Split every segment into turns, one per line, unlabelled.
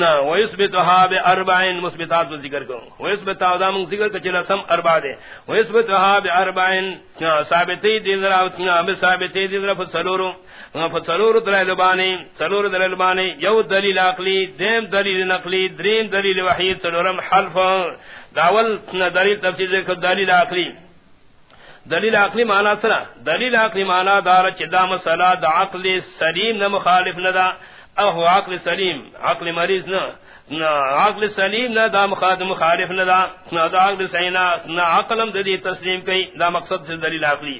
نہ ویثبتها باربعین مثبتات کو ذکر کرو۔ ویثبتها دا من ذکر کچلا سم اربع دے ویثبتها باربعین ثابتی دی ذرا اتنا ثابتی دی ذرا فسلورو فسلورو دلیل بانی سلور دلیل بانی یو دلیل عقلی، دیم دلیل نقلی، دریم دلیل وحید سلورم حلف داول دلیل تفسیر کو دلیل عقلی. دلیل عقلی معنی سرا دلیل عقلی معنی دار چدا مسئلہ دا عقل سلیم نہ مخالف نہ دا عقل سلیم. عقل مریض نہ عقل سلیم نہ دا مخاطب مخالف نہ دا. نہ دا عقل سینا نہ عقلم ددی تسلیم کئی دا مقصد سے دلیل عقلی.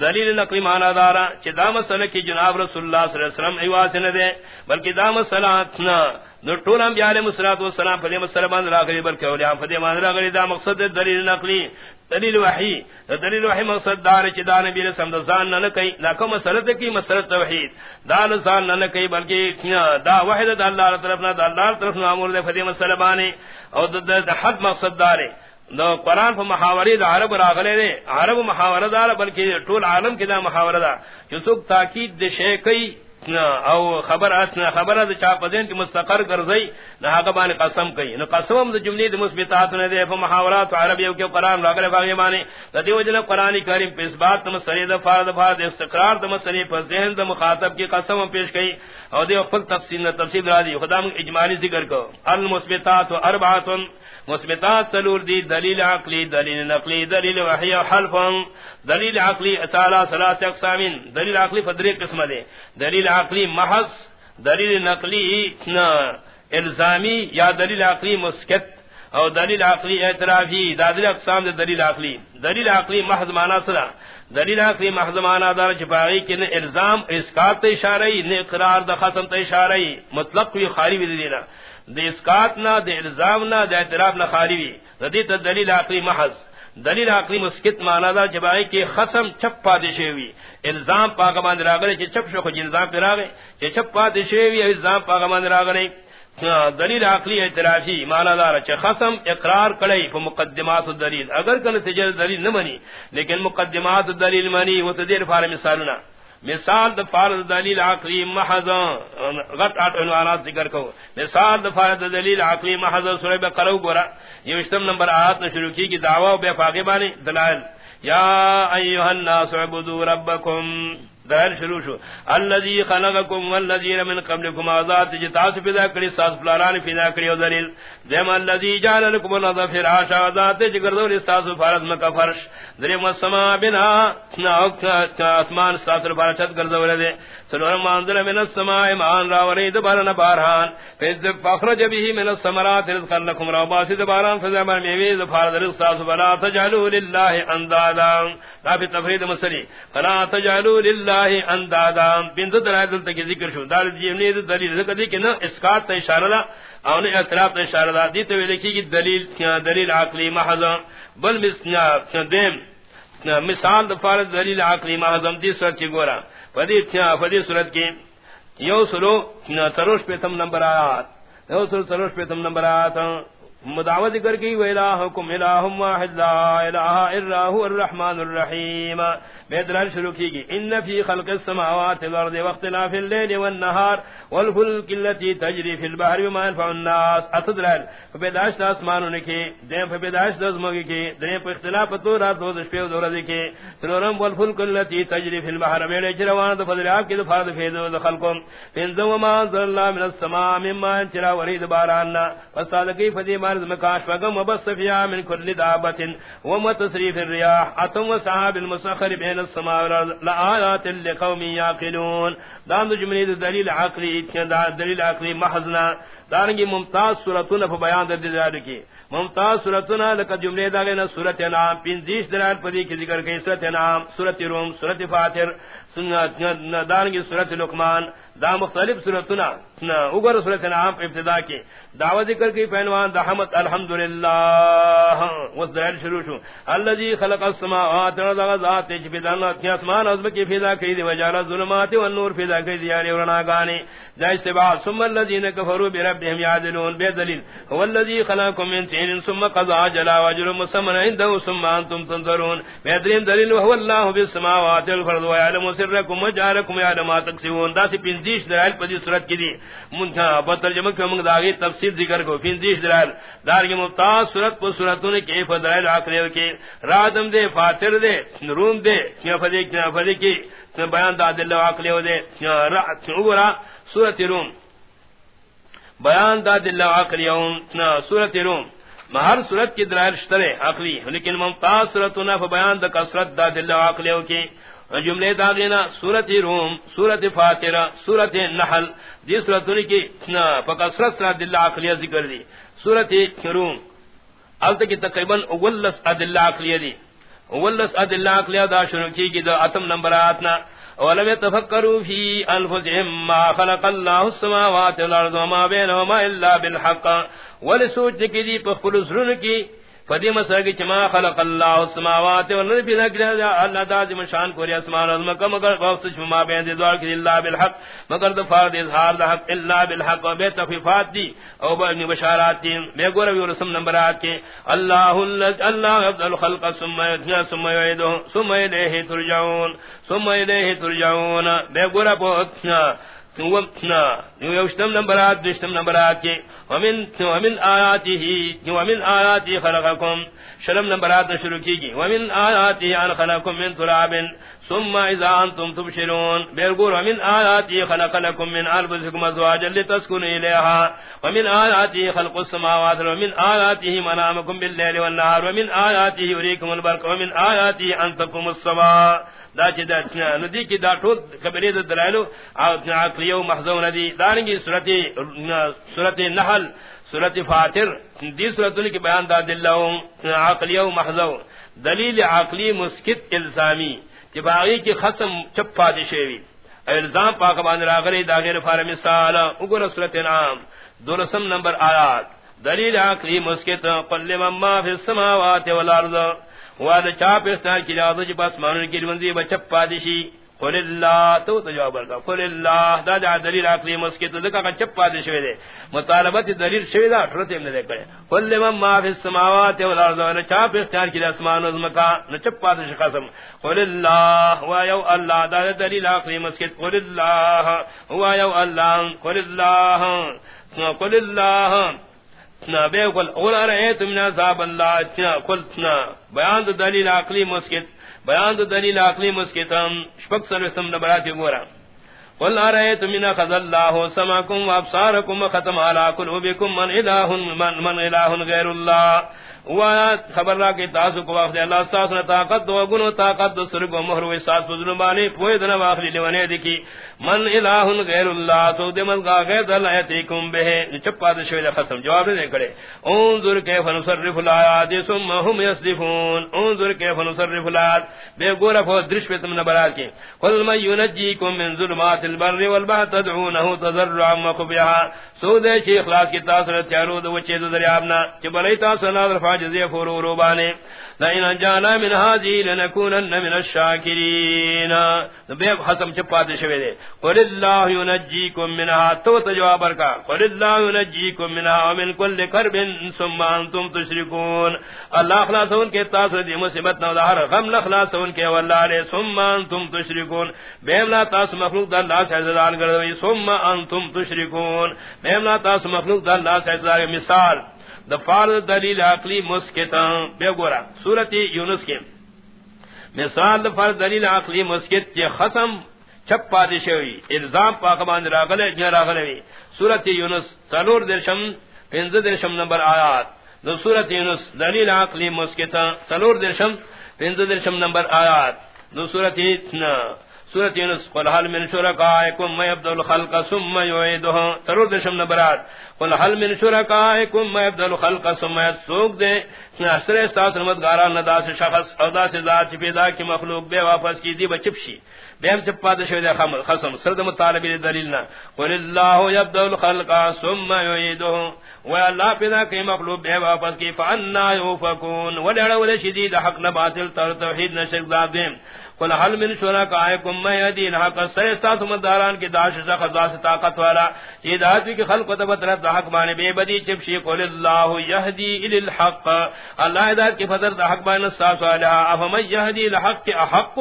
دلیل نقلی معنی دارا چ دا مسئلہ کی جناب رسول اللہ صلی اللہ علیہ وسلم ایواز نہ دے بلکہ دا مسئلہ نہ نو ټول انبیاء علیهم الصلوۃ والسلام په دې مسله باندې راغلي، بلکې اولیاء په دې باندې راغلي. دا مقصد دلیل نقلی. دلیل وحی. دلیل وحی مقصد دار چې دا نبی رسول الله ځان نه کوي دا کوم مسله کی مسله توحید. دا ځان نه کوي بلکې دا وحید د الله تعالی طرف نه د الله طرف نه امر دې په دې مسله باندې او د حد مقصد دار نو قرآن په محاورې د عرب راغلي دي عرب محاوره دار بلکې ټول عالم کې دا محاوره ده چې څوک تاکید د شی کوي او خبر اسنا خبر از چا پدین کی مستقر کرزئی نہ حقبان قسم کئی. نو قسم د جملے د مثبتات نے دے محاورات عربی کے قران راغلے باغی معنی ردی وجن قران کریم پہ اس بات تم سرید فرض فرض استقرار د مسری پر ذہن د مخاطب کی قسم پیش کئی. اور دے خپل تفصیل تفصیل را دی. خدا اجمالی ذکر کو. المثبتات اربعۃ مثبتات سلور دی، دلیل عقلی، دلیل نقلی، دلیل وحی حلف دلیل عقلی اصالا ثلاث اقسام دلیل عقلی فدری قسم دے دلیل عقلی محض، دلیل نقلی الزامی یا دلیل عقلی مسکت او دلیل عقلی اعترافی. دادل اقسام دے دلیل عقلی. دلیل عقلی محض مانا صدا دلیل عقلی محض مانا دار چپاگی کہ نہ الزام اسکات تے اشارہ نہ اقرار دا ختم تے اشارہ مطلق کوئی خالی بھی دینا دے اسکات نہ دے الزام نہ دے اعتراف نہ خالی بھی ردی تے دلیل عقلی محض. دلیل عقلی مسکت مانا دا جبائی کی خسم چپ پادشے ہوئی الزام پاکمان دراغلے چی چپ شو خج الزام پر آگئے چی چپ پادشے ہوئی الزام پاکمان دراغلے دلیل عقلی اعترافی مانا دارا چی خسم اقرار کڑی پا مقدمات الدلیل اگر کن تجر دلیل نمانی لیکن مقدمات الدلیل منی وہ تدیر فار مثالنا مثال د فارض دلیل عقلی محض غت اٹ عنوانات ذکر کو مثال د فارض دلیل عقلی محض سورہ بقرہ گورا یہ وشتم نمبر آیات نے شروع کی کہ دعوی بے فاقبانی دلائل. یا ایھا الناس عبدوا ربکم. دہر شروع شو. الذي خلقكم والذين من قبلكم آزاد جتاس پیدا کری ساس فلاران پیدا کری او دلیل. دیم الذي جعل لكم الارض فراشا، آزاد جگر دور استاس فارض مکا فرش. دریم السماء بنا اسمان استاس فرش چت گردور دے. سنور من السماء مان را ورید بارن باران فیز فخرج به من الثمرات رزقا لكم را باسد باران فزمر میویز فارض رزق استاس فلا تجعلوا لله اندادا. لا في تفريد مسلی. فلا تجعلوا لله اللہ اندادا بنت دلائل تک ذکر شو. دال جیمنی دلیل ذکر دی کہ نہ اسقاط تے اشارہ لا او نے اعتراف تے اشارہ دا. دی تے لکھی کہ دلیل دلیل عقلی محض. بل مسنا دیم. مثال دفار دلیل عقلی محض دی صورت کی گورا. فدی تھا فدی صورت کی یو سلو تروش پہ تم نمبر آیات یو سلو تروش پہ تم نمبر آیات مدعوت ذکر کی و الہکم الہ واحد، لا الہ الا هو الرحمن الرحیم بیدرال شروع کی گی ان فی خلق السماوات والارض واختلاف الليل والنهار والفلك التي تجري في البحر بما ينفع الناس۔ اتدرال فبداش اسمانوں کی، دیم فبداش دزمگی کی، دیم پر اختلاف تو رات دو شپے دو رات کی۔ سنورم والفلك التي تجري في البحر۔ میرے جروان تو فضل آپ کی تو فرض فیض خلقم۔ فنزو ما انزل الله من السماء مما ينشر وريد باران فصادقی فدی مارز مکاش فگم وبس فیا من كل دابت۔ ومتصريف الرياح اتم وصحاب المسخر بين السماء والارض لآيات لقوم يعقلون. دام جملے دلیل عقلی دلیل عقلی محضنا. دارنگی ممتاز سورتون پر بیان در دلال کی. ممتاز سورتون لکا جملے دا داغینا سورت نام پینزیش دلال پدی کی ذکر کی سورت نام سورت روم، سورت فاتر. دارنگی سورت لقمان، دا مختلف سورتنا اگر سورت نام ابتدا کی۔ دعوت ذکر کی پہنوان دا حمد، الحمدللہ۔ وزدرائل شروع شو۔ اللذی خلق السماوات ذات جبدان اسمان عظم کی فیدا کی دی وجالا ظلمات والنور فیدا کی دی یعنی یاری ورناگانی دا استباع سم ثم اللذین کفروا برب ربهم يعدلون بدليل هو الذي خلقكم من طين ثم قضى جلا واجر مسمى عنده، ثم انتم تنظرون۔ بدليل دليل وهو الله بالسماوات والارض ويعلم سركم وجعلكم يعلم ما تكسبون ذات پنځیش دلائل په دې صورت کې دي مونږه په ترجمه کې موږ داغي تفصیل ذکر کو. پنځیش دلائل دار کې ممتاز صورت په صورتونو کې په دلائل عقلیو کې. رادم دے، فاتر دے روم دے کیا فدی کیا فدی کی. بیان دا دل عقلیو دے. چورا سورت روم. بیان دا دل عقلیو سورت روم. ہر صورت کی دلائل شترے عقلی. لیکن ممتاز صورتنا بیان دا کثرت دا دل عقلیو کی جملے داغینا سورت روم، سورت فاترہ سورت نحل دی سورتوں کی فکثرت دل عقلیہ ذکر دی۔ سورت روم الت کی تقریباً اولس ادلہ عقلیہ دی۔ اولس ادلہ عقلیہ دا شروع کی گی دا اتم نمبر آتنا ولم يتفكروا في انفسهم ما خلق الله السماوات والارض وما بينهما الا بالحق۔ ولسوچ کی دی پخپل سرن کی فدی مساگی چما خلق اللہ السماوات والارض بلا کلا اللہ دازم شان کو اسمان و مکہ، مگر غوث شما بین دی دوار کی اللہ بالحق، مگر دفار دی اظہار دا حق الا بالحق و بے تخفیفات دی۔ او بے بشارات دی۔ بے گورا بھی رسم نمبرات کے۔ اللہ اللہ افضل خلق ثم یتنا ثم یعیدو ثم الیہ ترجعون۔ ثم الیہ ترجعون۔ بے گورا پوچھنا یوشتم نمبرات دشتم نمبرات کے۔ ومن ومن آیاته ومن آیاته خلقکم شرم نمبرات شروع کی گی ومن آیاته ان خلقکم من تراب ثم اذا انتم تبشرون. بیرغور ومن آیاته خلق لكم من انفسكم ازواجا لتسكنوا اليها ومن آیاته خلق السماوات، ومن آیاته منامكم بالليل والنهار ومن آیاته يريكم البرق، ومن آیاته ان تقوم السماء دا چې دا ندی کی دا ټول خبرې د دلایلو او عقلیو محذو ندی دانګي سورته سورته نحل سورته فاتر. دې سورته کې بیان دا دلو عقلیو محذو دلیل عقلی مسکت، الزامی. کہ باغی کی ختم چپ پادی شوی. الزام پاک باندې راغلی، دا غیر فار مثال. وګوره سورته نام دولسم نمبر آیات. دلیل عقلی مسکت. قل مما فی السماوات والارض. واد چاپ استار کی جاز جی بس کی منزی بچپ پادشی قل اللہ، تو جواب کا قل اللہ، دا دا دلیل عقلی مسکی تو دکا چپ پادش ہوئے دے، مطالبت دلیل شوی دا شرط ہم نے دے کرے۔ قل من ما فی السماوات والارض و چاپ استار کی اسمان و زمکا نہ چپ پادش قسم۔ قل اللہ و یو اللہ، دا دلیل عقلی مسکی۔ قل اللہ و یو اللہ، قل اللہ قل اللہ۔ بے قل اول من عذاب اللہ اتنا قلتنا بیان دو دلیل عقلی مسکت بیان دو دلیل عقلی مسکتم شپک سلوستم نبراتی گورا۔ قل ارائیت من خذ اللہ سماکم وابصارکم ختم علا قلوبکم من الہ من, من الہ غیر اللہ۔ خبر را کی تاسو کو وقت اللہ ساس نے طاقت دو گنو طاقت دو سرگ و مہر و ساس ظلمانی پوی دنا واخلی لیونے دکی۔ من الہ غیر اللہ تو دمل کا غیر اللہ یتیکم بہ۔ چپا دے شوی قسم جواب دے کڑے انظر کیف نصرف الایات ثم هم یصدفون۔ انظر کیف نصرف الایات بے گورا فو درش پہ تم نبرات کی قل من ینجیکم من ظلمات البر والبحر تدعونه تضرعا وخفيا سو دے چھ اخلاص کی تاثر تیارو دو چھ دریابنا چھ بلی تاثر نادر فاجزی فرورو بانے لئن جانا من هذه لنكونن من الشاكرين بے حسم چپا دے شوی دے. قل اللہ ينجيكم منها. تو جواب کا قل اللہ ينجيكم منها ومن كل كرب ثم انتم تشركون. اللہ خلاصون کے تاثر دی مصیبت نہ ظاہر غم خلاصون کے والله علیہ ثم انتم تشركون. بے لا تاس مخلوق دا اللہ سے زدان کر دو ثم انتم تشركون. بے لا تاس مخلوق دا اللہ سے زدان مثال دفار دلیل عقلی مسکتا. بے گورا سورت یونس کے مثال دفار دلیل عقلی مسکت کے ختم چپ پادش ہوئی الزام پاکبان راغلے جن راغلے سورت یونس سلور درشم پنز درشم نمبر آیات. دو سورت یونس، دلیل عقلی مسکتا سلور درشم پنز درشم نمبر آیات. دو سورت یونس سورت یونس، قل حل من شرکائکم میں ابدل خلق ثم یعیدہ؟ سرور دشم نبرات، قل حل من شرکائکم میں ابدل خلق ثم یسوک دے اثر ساس رمضگارا ندا سے شخص او دا سے ذات پیدا کی مخلوق بے واپس کی دی بچپشی بیم چپا دے شوی دے خصم سرد مطالبی دلیلنا قل اللہ یبدل الخلق ثم یعیدہ۔ و اللہ پیدا کی مخلوق بے واپس کی، فانا یوفکون۔ ولی اڑا ولی شدید حق نباطل تر توحید نشرک دادیم قل حل من شرکائکم من یهدی الحق سر استاس مداران کی داش خدا سے طاقت والا. یہ ذات کی خلق و تبت رد حق بانے بے بدی چپشی قل اللہ یہدی الی الحق. اللہ ہدایت کی فضل حق بانے استاس والا افمن یہدی الحق احق؟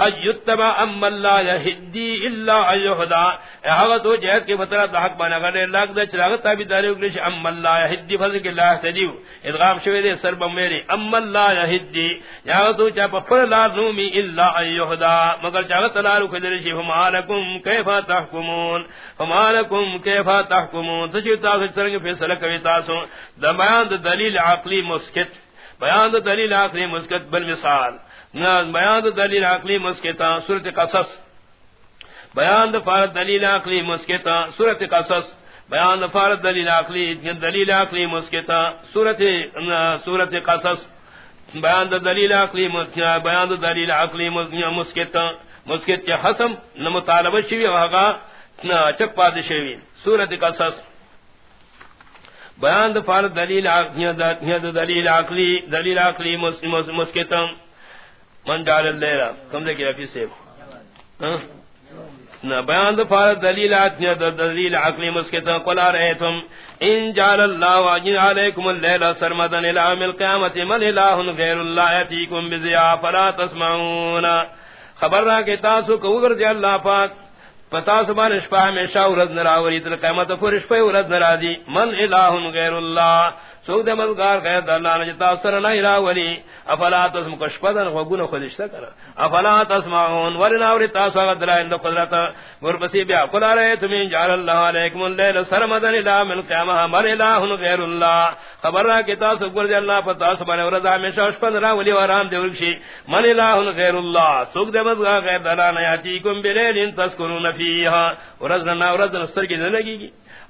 ایتبع ام اللہ یہدی الا ایہدا احوا تو جہد کی فضل حق بانے اگر اللہ دا چراغ تابیداری اگلش ام اللہ یہدی فضل کی اللہ تجیو ادغام شوی دے سر بمیری ام اللہ یہدی یا تو چا پر لا نومی الا ایہدا مگر چاہ تلالو کدرشی فما لکم کیفا تحکمون؟ فما لکم کیفا تحکمون؟ تجھو تاسو سرنگ فیصلہ کوي تاسو؟ د بیان د دلیل عقلی مسکت، بیان د دلیل عقلی مسکت بل مثال ناز بیان د دلیل عقلی مسکت سورۃ قصص۔ بیان د فار دلیل عقلی مسکت سورۃ قصص۔ بیان د فار دلیل عقلی دلیل عقلی مسکت سورۃ سورۃ قصص۔ بیان د دلیل عقلی مسکت بیان د دلیل عقلی مسکت مسکت کے حسم نہ شوی وہاں نہ چپ پاد شوی. سورت قصص. بیان دفار دلیل عقلی دلیل عقلی دلیل عقلی مسکتم. من جعل اللیلہ کم دے رفی سے نہ بیان دفار دلیل آتنی دلیل عقلی مسکتم قلا رہے تم۔ ان جعل اللہ واجن علیکم اللیلہ سرمدن الام القیامت من الہ غیر اللہ یتیکم بزیاء فلا تسمعون۔ خبر را کہ تاسو کو گر دی اللہ پاک، پتا سبان اشپا میں شاہ نراوری، تل قیمت پر اشپا رد نرادی من الہ غیر اللہ۔ سوک دے مدگار غیر اللہ نجتا سر نہیں راولی. افلا تسم کشپدن غگون خودشتا کرا. افلا تسمعون ورناوری تاسو اگر دلائل دو قدرت ورپسی بیا قل آرہیتم جعل اللہ علیکم اللیل سرمدن الہ من قیامہ من الہ غیر اللہ. خبر را کہ تاسو گرد اللہ پر تاسو بنے ورزا ہمیشہ اشپد راولی ورام دے ورکشی. من الہ غیر اللہ. سوک دے مدگار غیر دلائل نیاتیکم بلیل تسکنون فیہا. ورزنا ورزنا ستر کی زندگی کی.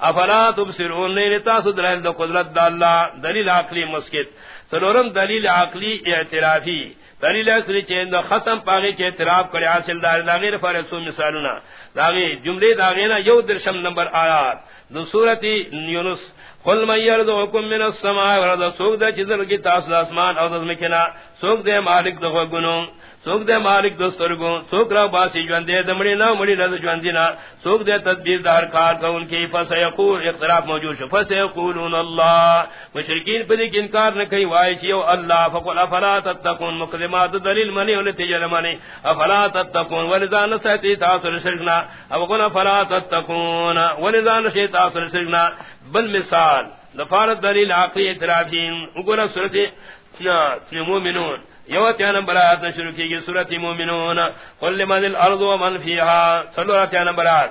افلا تبصرون؟ نے تاسو دلائل دو قدرت دا اللہ. دلیل عقلی مسکت. سنورم دلیل عقلی اعترافی. دلیل عقلی چیند ختم پاگی چی اعتراف کری حاصل دار داغیر فارسو مثالنا داغی جملے داغینا یو درشم نمبر آیات. دو صورت یونس. قل من یرزقکم من السماء والارض سوک دا چیزر کی تاسو اسمان او دزمکنا سوک دے مالک دو گنوں سوک دے مالک دوستر کو سوک را باسی جوان دے دمڑی نا مڑی رض جوان دینا سوک دے تدبیر دار کار کا ان کی فس یقول اختلاف موجود شو فس یقولون اللہ، مشرکین پر ایک انکار نہ کہیں وائی چیو اللہ، فقل افلا تتقون، مقدمات دلیل منی و نتیجہ منی، افلا تتقون ولذا نسیتی تاثر شرکنا افقن افلا تتقون ولذا نشی تاثر شرکنا، بل مثال دفارت دلیل عقلی اعترافین اگونا صورت مومنون یو تیا نمبر آیات شروع کی گئی سورت مومنون. قل لمن الارض ومن فیها صلو تیا نمبر آیات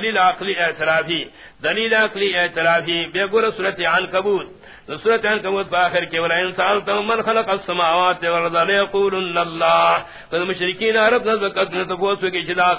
دلیل عقلی اعترافی دلیل عقلی اعترافی بے گر سورۃ عنکبوت۔ سورۃ عنکبوت باخر کے ولا انسان تو من خلق السماوات والارض ليقولن الله. قد مشرکین عرب ذ وقت نے تو بوسو کی جدا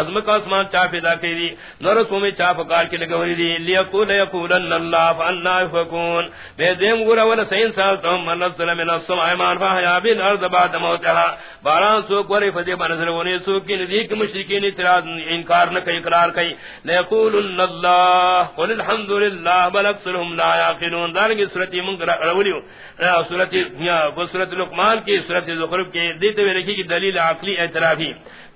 عظم کا اسمان چا پیدا کری نور سو میں چا پکار کے لگوری دی لیقول یقولن الله فانا يفكون. بے دیم گر ولا سین سال تو من نزل من السماء ایمان فاحیا بالارض بعد موتها. باران سو کوری فدی بنظر ونی سو کی نزدیک مشرکین اعتراض انکار نہ کئی، اقرار کئی. لیقولن الله، قل الحمد لله بل اکثرهم لا يعقلون دارنگی سورت منکر اولیو سورت سورت لقمان کی، سورت زخرف کی. دیتے ہوئے رکھی کی دلیل عقلی اعترافی.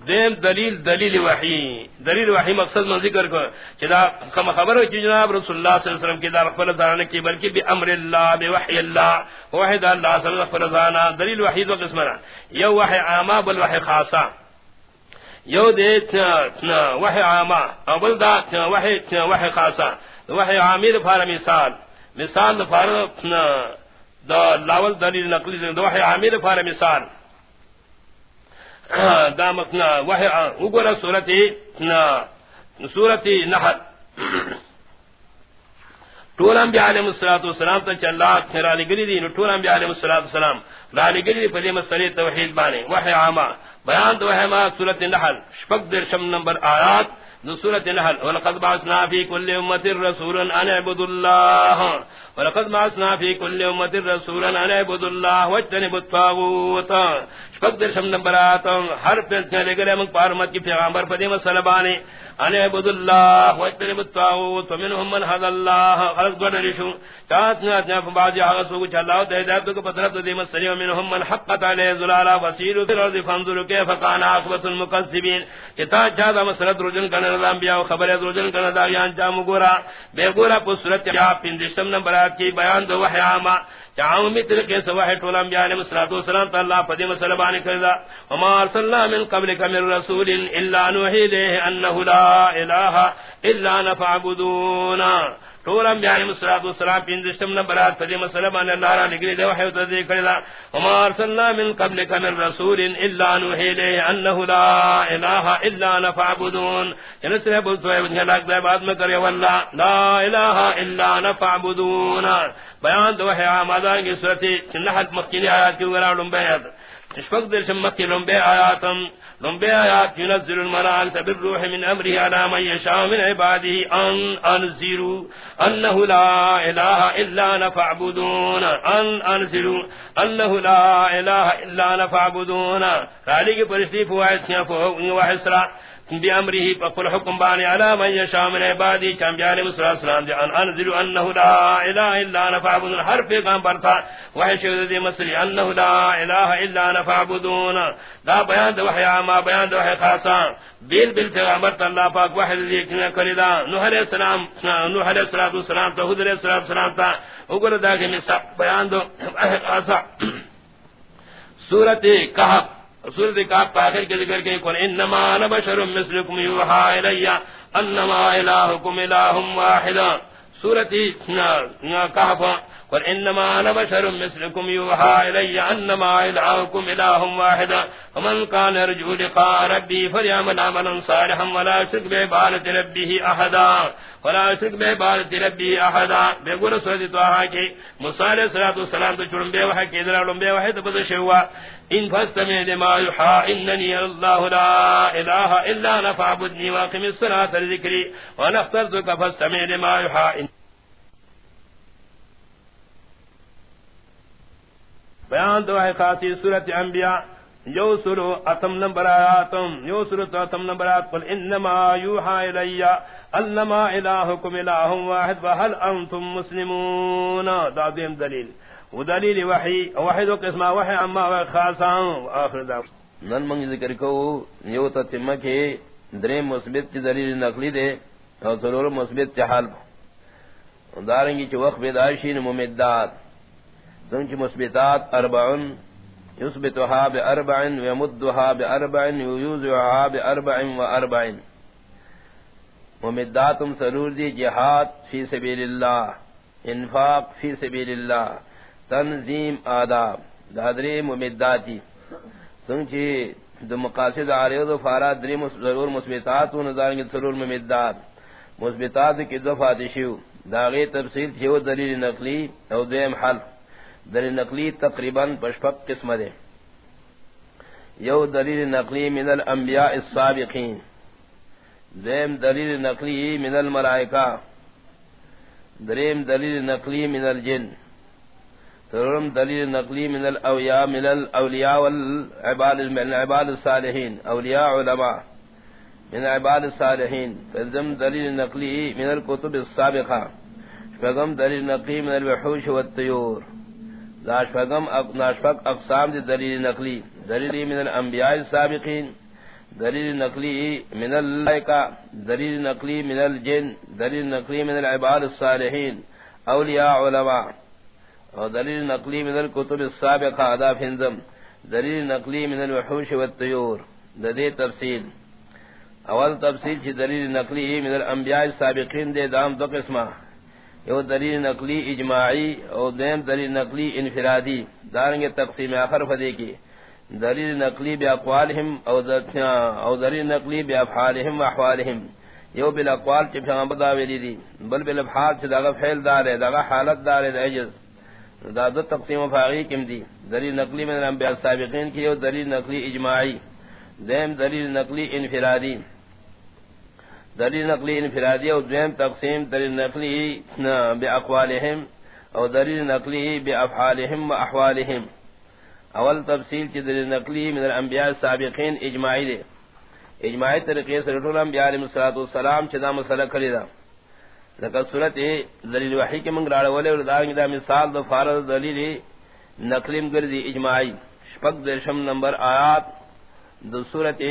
دیم دلیل دلیل وحی. دلیل وحی مقصد میں ذکر کو چلا کم خبر ہے جناب رسول اللہ صلی اللہ علیہ وسلم کی دار خبر دارنے کی، بلکہ بھی امر اللہ بوحی اللہ وحید اللہ صلی اللہ علیہ وسلم دلیل وحی دو قسمنا یو وحی عاما بل وحی خاصا یو دے وحی عاما اول دا وحی وحی خاصا وحی عامر فار مثال. مثال فار دا لاول دلیل نقلی دا وحی عامر فار مثال. دا مکنا وحی اگورا سورتی سورتی نحل. ٹول انبیاء علیہ الصلوۃ والسلام تو چلا کھرالی گری دی ٹول انبیاء علیہ الصلوۃ والسلام رالی گری دی پدی مسئلے توحید بانے وحی عامہ بیان تو ہے ما سورت نحل. شپک در شم نمبر آیات. دو سورت نحل ولقد بعثنا في كل امه رسولا ان اعبدوا الله. ولقد بعثنا في كل امه رسولا ان اعبدوا الله واجتنبوا الطاغوت. شپک در شم نمبر آیات ہر پر چلے گئے من پارمت کی پیغمبر پدی مسئلہ بانے ان عبد الله واجتنب الطاغوت ومنهم من هذا الله خلق دوڑا گڑریشو چاہت نہ اپنے بعض ہا سو کہ اللہ دے ہدایت کو پتہ تو دے مسری ومنهم من حقت علی ذلال وسیر فی الارض فانظر كيف كان عاقبت المكذبین کہ تا جاء مسرت رجن کنا انبیاء و خبر رجن کنا دا یان جام گورا۔ بے گورا کو صورت یا پندشم نمبر آت کی بیان دو وحی عامہ طریقے متر کے سوا ہے ٹولا انبیاء علیہ الصلوۃ والسلام اللہ پدی مسلمان کردا وما ارسلنا من قبلك من رسول الا نوحي اليه انه لا اله الا نفعبدون ٹول انبیاء علیہ الصلوۃ والسلام پین دشتم نبرات پدی مسلمان اللہ را نگری دے وحی تو دے کردا وما ارسلنا من قبلك من رسول الا نوحي اليه انه لا اله الا انا نفعبدون جنس یعنی بول تو ہے لاگ دے بعد میں کرے والله لا اله الا انا نفعبدون بیان دو ہے آمادان کی صورتی چنہت مکینی آیات کی وغیرہ لنبے آیات اشفق در شمکی لنبے آیاتم۔ لنبے آیات ينزل الملائکة بالروح من امره على من يشاء من عباده ان انزلوا انه لا اله الا نفعبدون. ان انزلوا انه لا اله الا نفعبدون. خالی کی پرستی فوائد سیاں واحد سرا بأمره فقل حكم باني على من يشاء من عبادي. كان بياني مصر السلام دي أن أنزل أنه لا إله إلا أنا فعبدون حرف قام برطا وحي شهد دي مصري. أنه لا إله إلا أنا فعبدون لا بيان دو وحي عاما بيان دو وحي خاصا. بیل بیل پیغمبر اللہ پاک وحی لیکن کریدا نوح علیہ السلام، نوح علیہ السلام تا حضر علیہ السلام تا. اگر دا کہ میں سب بیان دو. خاصا. سورت کہف. سورت کاف کا آخر کے ذکر کے قل انما انا بشر مثلکم يوحى الی انما الہکم الہ واحد۔ سورۃ کاف قل انما انا بشر مثلكم يوحى الي انما الهكم اله واحد ومن كان يرجو لقاء ربي فليعمل عملا صالحا ولا يشرك بعبادة ربه احدا ولا يشرك بعبادة ربه احدا بيقول سورة طه کے موسی علیہ الصلوۃ والسلام تو چڑم وحی کے ذرا لمبے وحی تو بس شوا ان فاستمع لما يوحى انني الله لا اله الا انا فاعبدني واقم الصلاه لذكري وانا اخترتك فاستمع لما يوحى بیان تو ہے خاصی صورت انبیاء، یو سرو اتم نمبر آیاتم، یو سرو اتم نمبر آیات، قل انما یوحا الیا انما الہکم الہ واحد وحل انتم مسلمون. دا دیم دلیل. و دلیل وحی، وحید و قسمہ، وحی اما خاصا آخر دا.
نن منگ ذکر کو، یو تتمہ کے دریم مثبت کی دلیل نقلی دے، اور سرور مثبت کی حل دارنگی چی وقت بیداشین ممداد. زنچ مثبتات اربعن يثبتها باربع ويمدها باربع ويوزعها باربع واربع ومدات سرور دی، جہاد فی سبیل اللہ، انفاق فی سبیل اللہ، تنظیم آداب، دادری ممداتی۔ سنچی دو مقاصد آرے دو فاراد دری ضرور مثبتات و نظارنگی سرور ممدات۔ مثبتات کی دو فاتشیو داغی تفصیل تھیو دلیل نقلی، او دیم حلف۔ دلیل نقلی تقریباً پشپک قسم دے۔ یو دلیل نقلی من الانبیاء السابقین۔ دیم دلیل نقلی من الملائکہ۔ دریم دلیل نقلی من الجن۔ ترم دلیل نقلی من الاولیاء من الاولیاء والعباد من عباد الصالحین۔ اولیاء علماء من عباد الصالحین۔ فزم دلیل نقلی من الكتب السابقہ۔ فزم دلیل نقلی من الوحوش والطیور۔ ناشفقم ناشفق اقسام دی دلیل نقلی. دلیل من الانبیاء السابقین. دلیل نقلی من اللائکہ دلیل نقلی من الجن. دلیل نقلی من العباد الصالحین. اولیاء علماء. اور دلیل نقلی من الكتب السابقہ. ادا فنزم دلیل نقلی من الوحوش والطیور. ددی تفصیل. اول تفصیل چی دلیل نقلی من الانبیاء السابقین دے دام دو قسمہ. یو دلیل نقلی اجماعی او دیم دلیل نقلی انفرادی. دارنگ تقسیم آخر فدے کی. دلیل نقلی بی اقوالہم او, او دلیل نقلی بی افحالہم و احوالہم. یو بل اقوال چی پیغام پیغمبر داویلی دی. بل بل افحال چی داغا فیل دارے داغا حالت دارے دا عجز. دا دو تقسیم فاغی کم دی. دلیل نقلی من الانبیاء السابقین کی یو دلیل نقلی اجماعی. دیم دلیل نقلی انفرادی. دلیل نقلی انفرادی اور دیم تقسیم دلیل نقلی بے اقوالحم اور دلیل نقلی بے افعالحم و احوالحم اول تفصیل کی دلیل نقلی من الانبیاء السابقین اجماعی دے اجماعی طریقے سے رسول انبیاء علیہ الصلوۃ والسلام چدا مسئلہ کلی دا. لکہ صورت دلیل وحی کے منگ راڑ والے اور دا مثال دو فارض دلیل نقلیم گردی اجماعی. شپک درشم نمبر آیات دو صورت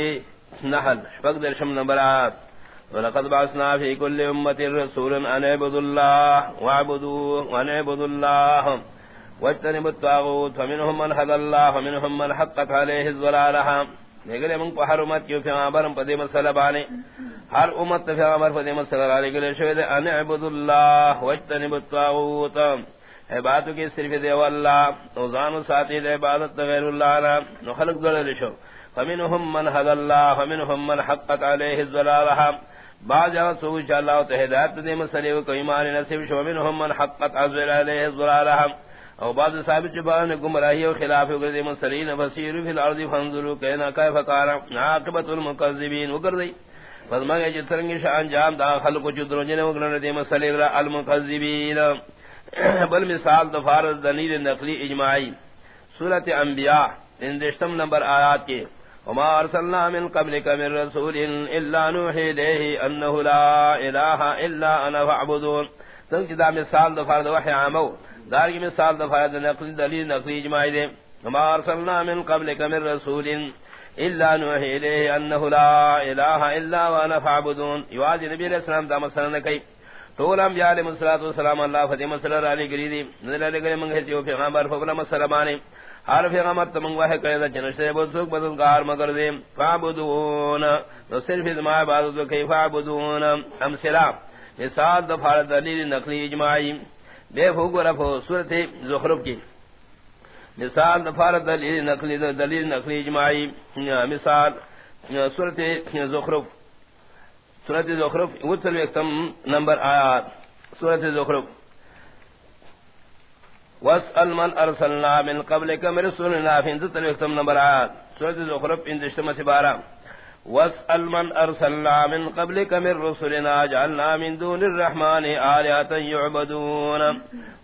نحل. شپک درشم نمبر آیات. ولقد بعثنا في كل امه رسولا ان اعبدوا الله واعبدوا وان اعبدوا الله واجتنبوا الطاغوت فمنهم من هدى الله ومنهم من حقت عليه الضلاله نگلے من کو ہر امت کیوں پیغمبر پدے مسئلہ بانے ہر امت پیغمبر پدے مسئلہ بانے گلے شوید ان اعبدوا الله واجتنبوا الطاغوت. عبادت کی صرف دے اللہ. نوزان ساتھی دے عبادت غیر اللہ نا نو خلق شو. فمنهم من هدى الله ومنهم من حقت عليه الضلاله بعض جگہ سو انشاء اللہ تو ہدایت دے مسئلے کو ایمان نصیب شو منهم من حقت عليه الضلاله او بعض ثابت چبان گمراہی و خلاف گردے مسئلین بصیر فی الارض فانظروا کینا کیف کان عاقبت المکذبین وگردی فرما گئے جترنگ جی شان جام دا خلق چدروں جنے وگرن دے مسئلے المکذبین. بل مثال دفار دلیل نقلی اجماعی. سورت انبیاء اندشتم نمبر آیات کے وما ارسلنا من قبلك من رسول الا نوحي اليه انه لا اله الا انا فاعبدون. سنگ دا مثال دفار دوحی عامو. دار کی مثال دفار نقل دلیل نقلی اجماعی دے. وما ارسلنا من قبلك من رسول الا نوحي اليه انه لا اله الا وانا فاعبدون. یواز نبی علیہ السلام دا مثلا نکی طول انبیاء علیہ الصلوۃ والسلام اللہ فدی مسل علی گریدی نزل علی گری منگے جو پیغمبر فبر مسلمانی ہر پیغمبر تم وہ کہ دا جنشے بو سوک بدلگار مگر دے۔ فعبدون تو صرف از ما عبادت کی فعبدون ہم سلام۔ مثال دفع دلیل نقلی اجماعی۔ بے فوق رفو سورۃ زخرف کی۔ مثال دفع دلیل نقلی دلیل نقلی اجماعی۔ مثال سورۃ زخرف۔ سورت زخرف۔ وصل اکتم نمبر آیات۔ سورت زخرف۔ واسأل من ارسلنا من قبلك من رسولنا في انتظر اکتم نمبر آیات سورت زخرف اندشتم سبارا واسأل من ارسلنا من قبلك من رسولنا جعلنا من دون الرحمن آلهة يعبدون.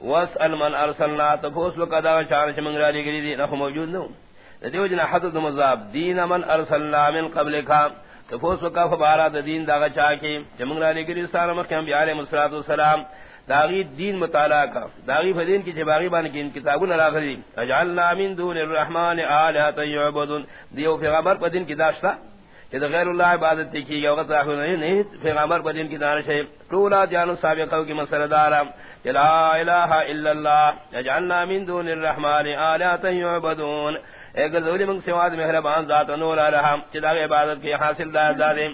واسأل من ارسلنا تفوس وقدا شان شمنگ را لگری دی نخو موجود نو دیو جنا حدد مذاب. دین من ارسلنا من قبلك. تفوس وکا فبارا دا دین داغا چاکی. جمنگ را لے گری سارا مخیم بیعالی مصرات والسلام داغی دین مطالعہ کا۔ داغی فدین کی جباغی بان کی ان کتابون راغلی۔ اجعلنا من دون الرحمن آلہتا یعبدون۔ دیو پیغمبر پا دین کی داشتا کہ غیر اللہ عبادت کی گا وقت راہو نہیں نہیں، پیغمبر پا دین کی دانش ہے۔ طولا جانو سابقہ کی مسئلہ دارا لا الہ الا اللہ۔ اجعلنا من دون الرحمن آلہتا یعبدون۔ ایک ذولی منگ سواد مہربان ذات و نور رحم چدا عبادت کی حاصل دا دارے۔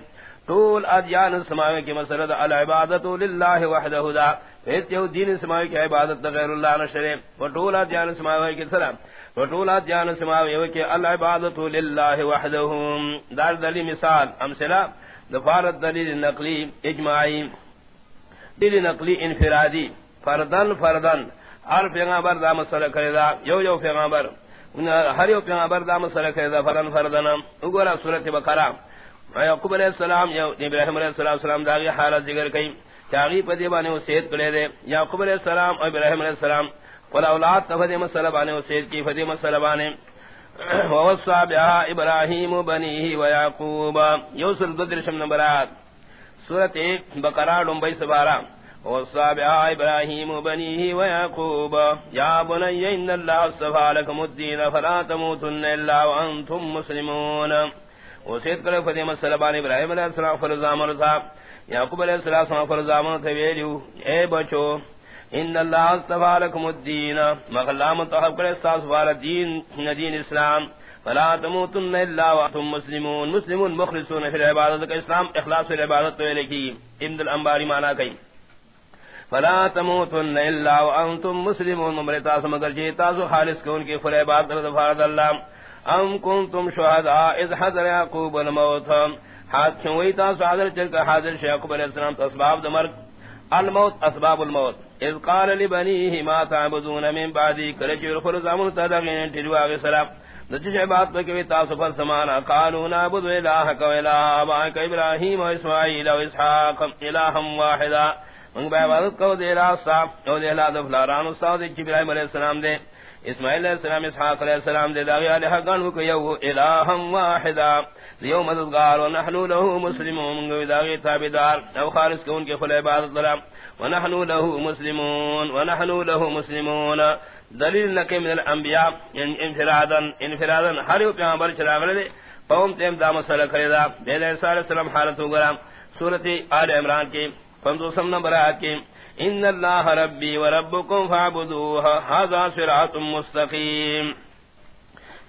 طول ادیان سماوی کی مسرد العبادت للہ وحدہ دا. فیتیو دین سماوی کی عبادت غیر اللہ نشرے. و طول ادیان سماوی کی سلام. و طول ادیان سماوی کی العبادت للہ وحدہ. دار دلی مثال، امثلہ، دفارت دلیل نقلی، اجماعی دلیل نقلی انفرادی. فردن فردن ہر پیغمبر دا مسئلہ کرے دا. یو یو پیغمبر. ہر یو پیغمبر دا مسئلہ کہ دا. فرن فردنا وګورا سورۃ بقرہ. یعقوب علیہ السلام یو ابراہیم علیہ السلام دا حالت ذکر کئ؟ چاغي پدی باندې وصیت کړي دے۔ یعقوب علیہ السلام اور ابراہیم علیہ السلام قال اولاد تفدی مسئلہ باندې وصیت کی فدی مسئلہ باندې ووصى بها ابراہیم بنیه و یعقوب یوسل بدرشم نمبرات سورۃ بقرہ نمبر 12 وصابع إبراهيم بنيه ويعقوب۔ يا بني إن الله اصطفى لكم الدين فلا تموتن إلا وأنتم مسلمون۔ وسيد قال فدي مسلبان إبراهيم عليه السلام فرزام رضا يعقوب عليه السلام فرزام تبيليو اے بچو، ان الله اصطفى لكم الدين مغلام طهب قال استغفار الدين دين اسلام۔ فلا تموتن الا وانتم مسلمون۔ مسلمون مخلصون في العبادة الاسلام اخلاص في العبادة تو لکی ابن الانباری معنی کئی فلا تموتن الا وانتم مسلمون۔ ممرتا سمگر جیتا سو خالص کون کی فلے بات فرض اللہ۔ ام کنتم شہداء اذ حضر یعقوب الموت۔ حاد چوئی تا سو حاضر چل کر حاضر یعقوب علیہ السلام اسباب دمر الموت اسباب الموت۔ اذ قال لبنیه ما تعبدون من بعدی۔ کرچ فرض امن تدغین تلوا علیہ السلام
دچ بات پہ کہ تاسف سمانا۔ قالوا نعبد الہک و الہ ابائک ابراہیم و اسماعیل و اسحاق۔ الہا واحدا۔ من بے عبادت کو دے را صاحب او دے لا دفلاران استاد ابراہیم علیہ السلام دے۔ اسماعیل علیہ السلام، اسحاق علیہ السلام دے داوی الہ گن کو یو الہا واحدا یو مددگار و نحنو له مسلمون من داوی تابعدار او خالص کو ان کے خل عبادت درام ونحنو له مسلمون ونحنو له مسلمون۔ دلیل نکے من الانبیاء یعنی انفرادا انفرادا ہر یو پیغمبر چلا گلے قوم تیم دا مسئلہ کرے دا۔ دے علیہ السلام حالت ہو گرا۔ سورۃ آل عمران کی 50 نمبر آیت کی ان اللہ ربی و ربکم فاعبدوه. هذا صراط مستقیم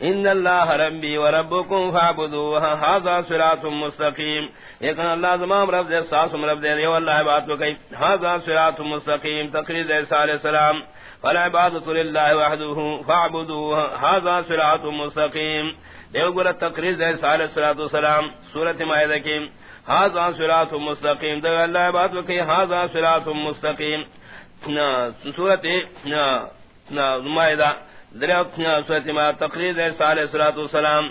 ان اللہ ربی و ربکم فاعبدوه. هذا صراط مستقیم لیکن اللہ زمام رب دے، ساس رب دے یو اللہ بات کو کہ هذا صراط مستقیم تقریر دے علیہ السلام فالعبادت لله وحده. فاعبدوه. هذا صراط مستقيم. دیو گرا تقریر دے صالح صلوات والسلام سورۃ مائدہ کی هذا صراط مستقيم. دے اللہ عبادت کی هذا صراط مستقيم. نا سورۃ نا نا مائدہ دریا سورۃ ما تقریر دے صالح صلوات والسلام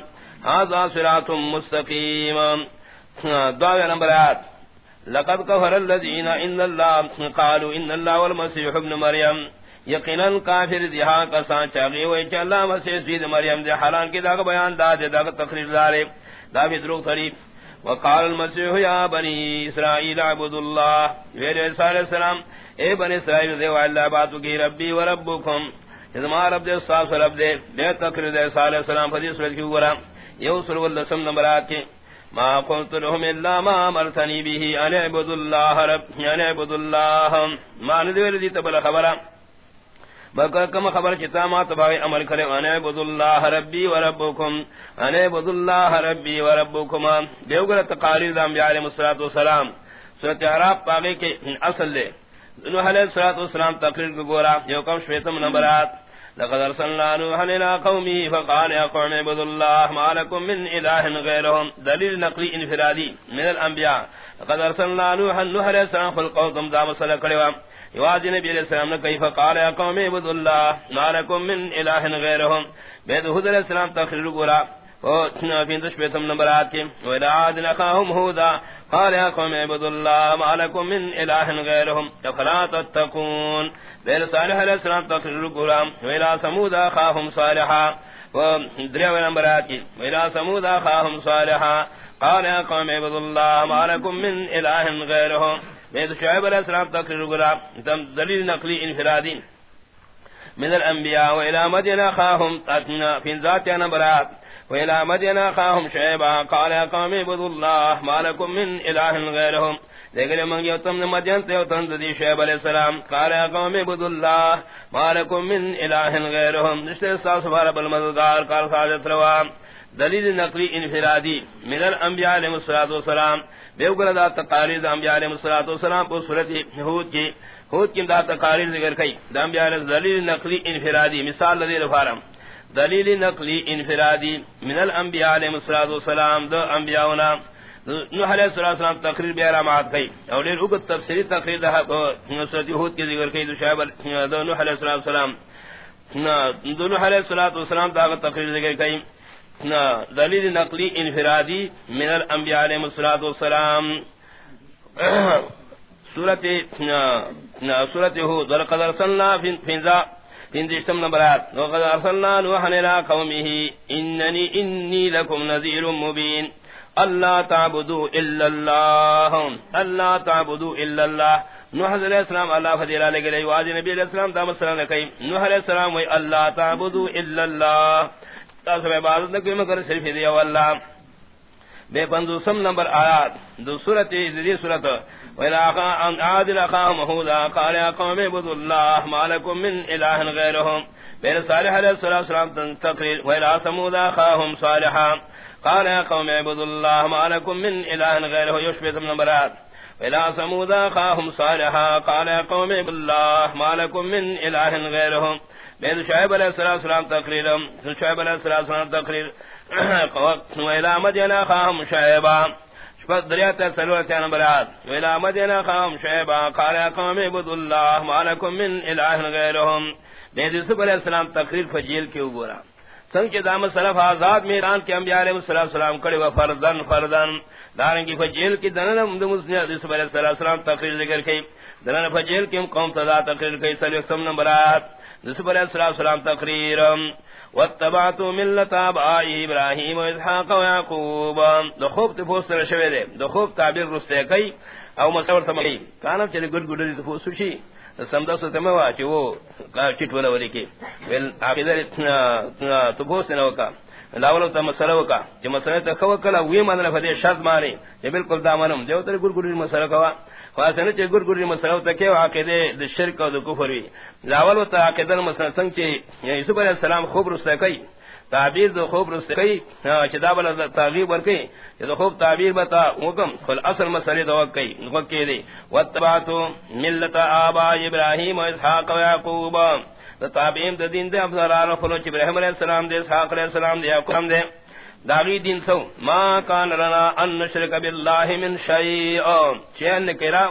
هذا صراط مستقيم. دعوی نمبرات لقد كفر الذين ان الله، قالوا ان الله والمسيح ابن مريم. یقیناً کافر دیہا کا سان چاگی وی چا اللہ مسیح سید مریم دے حالان کی داغ بیان دا دے داغ تقریر دارے دا بھی دروگ تریب وقال المسیح یا بنی اسرائیل عبد اللہ ویلے علیہ السلام اے بنی اسرائیل دے وعلا باتو کی ربی و ربکم. ازما رب دے صاف رب دے. دے تقریر دے صالح السلام فدی صورت کی گورا. یو سلو اللہ سم نمبرات کی ما قلت لهم الا ما امرتنی به ان عبد اللہ رب، ان عبد اللہ ما ندویر دی تبل خبرہ. بکر کم خبر چتا ما تباوی عمل کرے انا عبد اللہ ربی و ربکم. انا عبد اللہ ربی و ربکم. دیوگر تقاریر دا انبیاء علیہ الصلوۃ والسلام. سورۃ اعراف پاگے کے اصل لے نوح علیہ الصلوۃ والسلام تقریر کو گورا جو کم شویتم نمبرات لقد ارسلنا نوحا الى قومه فقال يا قوم اعبدوا الله ما لكم من اله غيره دلیل نقلی انفرادی من الانبیاء. لقد ارسلنا نوحا، نوح علیہ السلام فالقوم دا مسئلہ کرے یواز نبی علیہ السلام نے کیف قال یا قوم عبد اللہ، ما لكم من الہ غیرهم بيد حضر علیہ السلام تخریر گورا فی اندش بیتم نمبرات کی ویلا عاد لقاهم هودا، قال یا قوم عبد اللہ، ما لكم من الہ غیرهم فلا تتقون۔ بيد صالح علیہ السلام تخریر گورا ویلا سمود اخاهم صالحا ودریو نمبرات کی ویلا سمود اخاهم صالحا، قال یا قوم عبد اللہ، ما لكم من الہ غیرهم بيد شعيب عليه السلام تقرير غرا دليل نقلي انفرادي من الانبياء والى مدين خاهم تاتنا في ذات نبرات والى مدين خاهم شعيب قال يا قوم اعبدوا الله ما لكم من اله غيرهم لیکن من یوتم مدین تے وتن دی شعیب علیہ السلام۔ قال یا قوم عبد اللہ ما لكم من الہ غیرهم نشتے ساس بار بل مددگار کار ساجت روا۔ دلیل نقلی انفرادی من الانبیاء علیہ الصلوۃ والسلام بیوگر دا تقاریر انبیاء علیہ الصلوۃ والسلام پر صورت ہود کی ہود کی دا تقاریر ذکر کئی۔ دا انبیاء علیہ دلیل نقلی انفرادی، مثال لدی رفارم دلیل نقلی انفرادی من الانبیاء علیہ الصلوۃ والسلام دا انبیاءنا نوح علیہ السلام تقریر بھی علامات کئی۔ اور لیر اگت تفسیری تقریر دا صورت ہود کی ذکر کئی دا شعب دا نوح علیہ الصلوۃ السلام نوح علیہ السلام دا تقریر ذکر کئی۔ دلیل نقلی انفرادی من الانبیاء علیہ الصلوۃ والسلام. سورۃ نا سورۃ ہو ہود، ولقد ارسلنا فینذا فینذشتم نبرات، وقد ارسلنا نوحا الى قومه انني اني لكم نذير مبين. اللہ تعبدوا الا اللہ اللہ تعبدوا الا اللہ نوح علیہ السلام اللہ فضیلہ لے گئے واجی نبی علیہ السلام دام السلام نے کہی نوح علیہ السلام وی اللہ تعبدوا الا اللہ تاسو عبادت نہ کوئی مگر صرف دی اللہ بے پندو سم نمبر آیات. دو سورت دی سورت ویلا ان عادل قام هودا قال يا قوم اعبدوا الله ما من اله غيره. بين صالح عليه الصلاه والسلام تقرير. ویلا ثمود قام صالحا، قال يا قوم اعبدوا الله ما لكم من اله غيره. يشبه نمبرات ویلا ثمود قام صالحا، قال يا قوم اعبدوا الله ما لكم من اله غيره. بین شعیب علیہ السلام تقریر شعیب علیہ السلام تقریر ویلا مدینہ خام شعیبا شپت دریات سلوات نمبرات ویلا مدینہ خام شعیبا قال یا قوم عبد اللہ ما لکم من الہ غیرهم بین یوسف علیہ السلام تقریر فجیل کیوں گورا سنگ کے دام صرف آزاد میدان کے انبیاء علیہ السلام کڑے و فردن فردن۔ دارنگی فجیل کی دنن مسلم علیہ السلام تقریر ذکر کی۔ دنن فجیل کی قوم تدا تقریر کی سلوک سم نمبرات یوسف علیہ السلام تقریر. واتبعت ملت ابائی ابراہیم و اسحاق و یعقوب. دو خوب تفوس تر شوی دے. دو خوب تعبیر رستے کئی. او مسور سمکی کانم چلی گڑ گڑ تفوس شی سمدا ستما وا چې وو. چٹ ولا وري کی. ول اخیدر تفوس بوس وکا لاولو ته مسله وکا. چې مسله ته خو کله وی مانه په شرط ماری چې بالکل دامنم دیو تر ګور ګوري مسله کوا خاصنه چې ګور ګوري مسله ته کې عقیده د شرک او د کفر وی لاولو ته عقیده مسله څنګه چې یوسف علی السلام خوب رسته کوي تعبیر دو خوب رس کئی چدا بلا تغیب ور کئی دو خوب تعبیر بتا حکم فل اصل مسئلے دو کئی نقکی دی واتبعتو ملت آبا ابراہیم و اسحاق و یعقوب. تابعیم دا دین دے افضل آرہ فلو چی ابراہیم علیہ السلام دے، اسحاق علیہ السلام دے، یعقوب دے۔ داغی دین سو، ما کان لنا ان نشرک باللہ من شیء۔ چین نکرا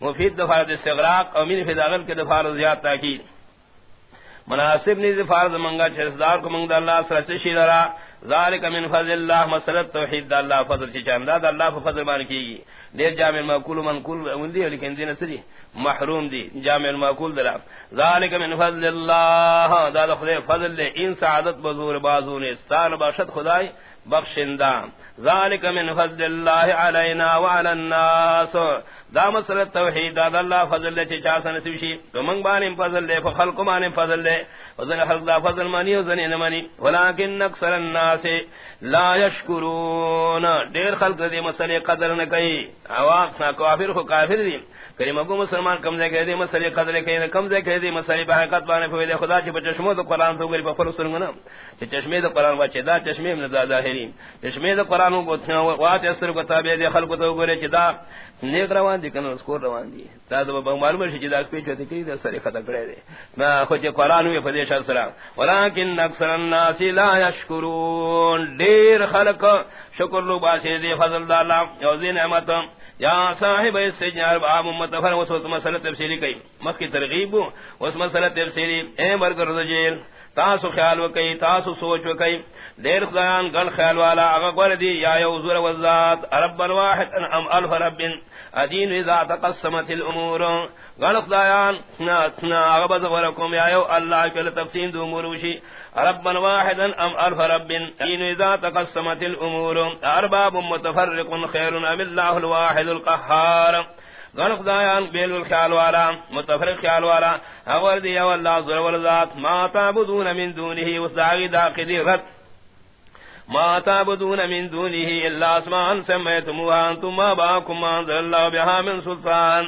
مفید دفار استغراق او من فی داغل کے دفار زیاد تاکید۔ مناسب نہیں فرض منگا چسدار کو منگ اللہ سرچ شیرا ذالک من فضل اللہ مسرت توحید اللہ فضل چ چاندا اللہ فضل مان کی گی دیر جامع معقول منقول وندی لیکن دین سری محروم دی. جامع المعقول دلا. ذالک من فضل اللہ. دا خدای فضل لے ان سعادت بزور بازو نے استان باشد خدای بخشندہ ذالک من فضل اللہ علینا وعلی الناس. دا مسئلہ توحید دا اللہ فضل دے چا سن سوشی. تو منگ بانی فضل دے فخلق بانی فضل دے. وزن خلق دا فضل مانی وزن نمانی. ولیکن اکثر الناس لا یشکرون. دیر خلق دے مسئلے قدر نہ کئی. اواق نا کافر خو کافر دی. کریم ابو مسلمان کم دے کہے دی مسئلے قدر کئی کم دے کہے دی مسئلے بحقیقت بانے فویدے خدا چی بچشمو تو قرآن تو گری پا سرنگنا چی چشمی دا قرآن وچی دا چشمی من دا ظاہرین چشمی دا قرآن وات اثر کو تابع دی خلق تو گری چی دا نیک روان دی کنو سکور روان دی تا دا با معلوم شي چې دا پیچ وته کی دا سره خطا کړی دی. ما خو چې قران وی په دې شر سره. ولکن اکثر الناس لا یشکرون. ډیر خلق شکر لو باسي دی فضل الله او زین نعمت. یا صاحب السجن باب متفر وسوت مسئلہ تفصیلی کئی۔ مخ کی ترغیب اس مسئلہ تفصیلی۔ اے برگر رجیل تاسو خیال وکئی، تاسو سوچ وکئی۔ دیر خدایان گن خیال والا اگر دی، یا یوزور وزاد، رب الواحد ام الف رب ادین اذا تقسمت الامور. گن خدایان اگر بزغورکم یا یو اللہ کل تقسیم دو مروشی رب واحد ام الف رب ادین اذا تقسمت الامور. ارباب متفرق خیر ام اللہ الواحد القحار غن خدایان بیل الخیال والا. متفرق خیال والا. اگر دی یا اللہ ذر والذات ما تعبدون من دونه وساغی داخلی رد. ما تعبدون من دونه الا اسماء سميتموها انتم ما باكم انزل الله بها من سلطان.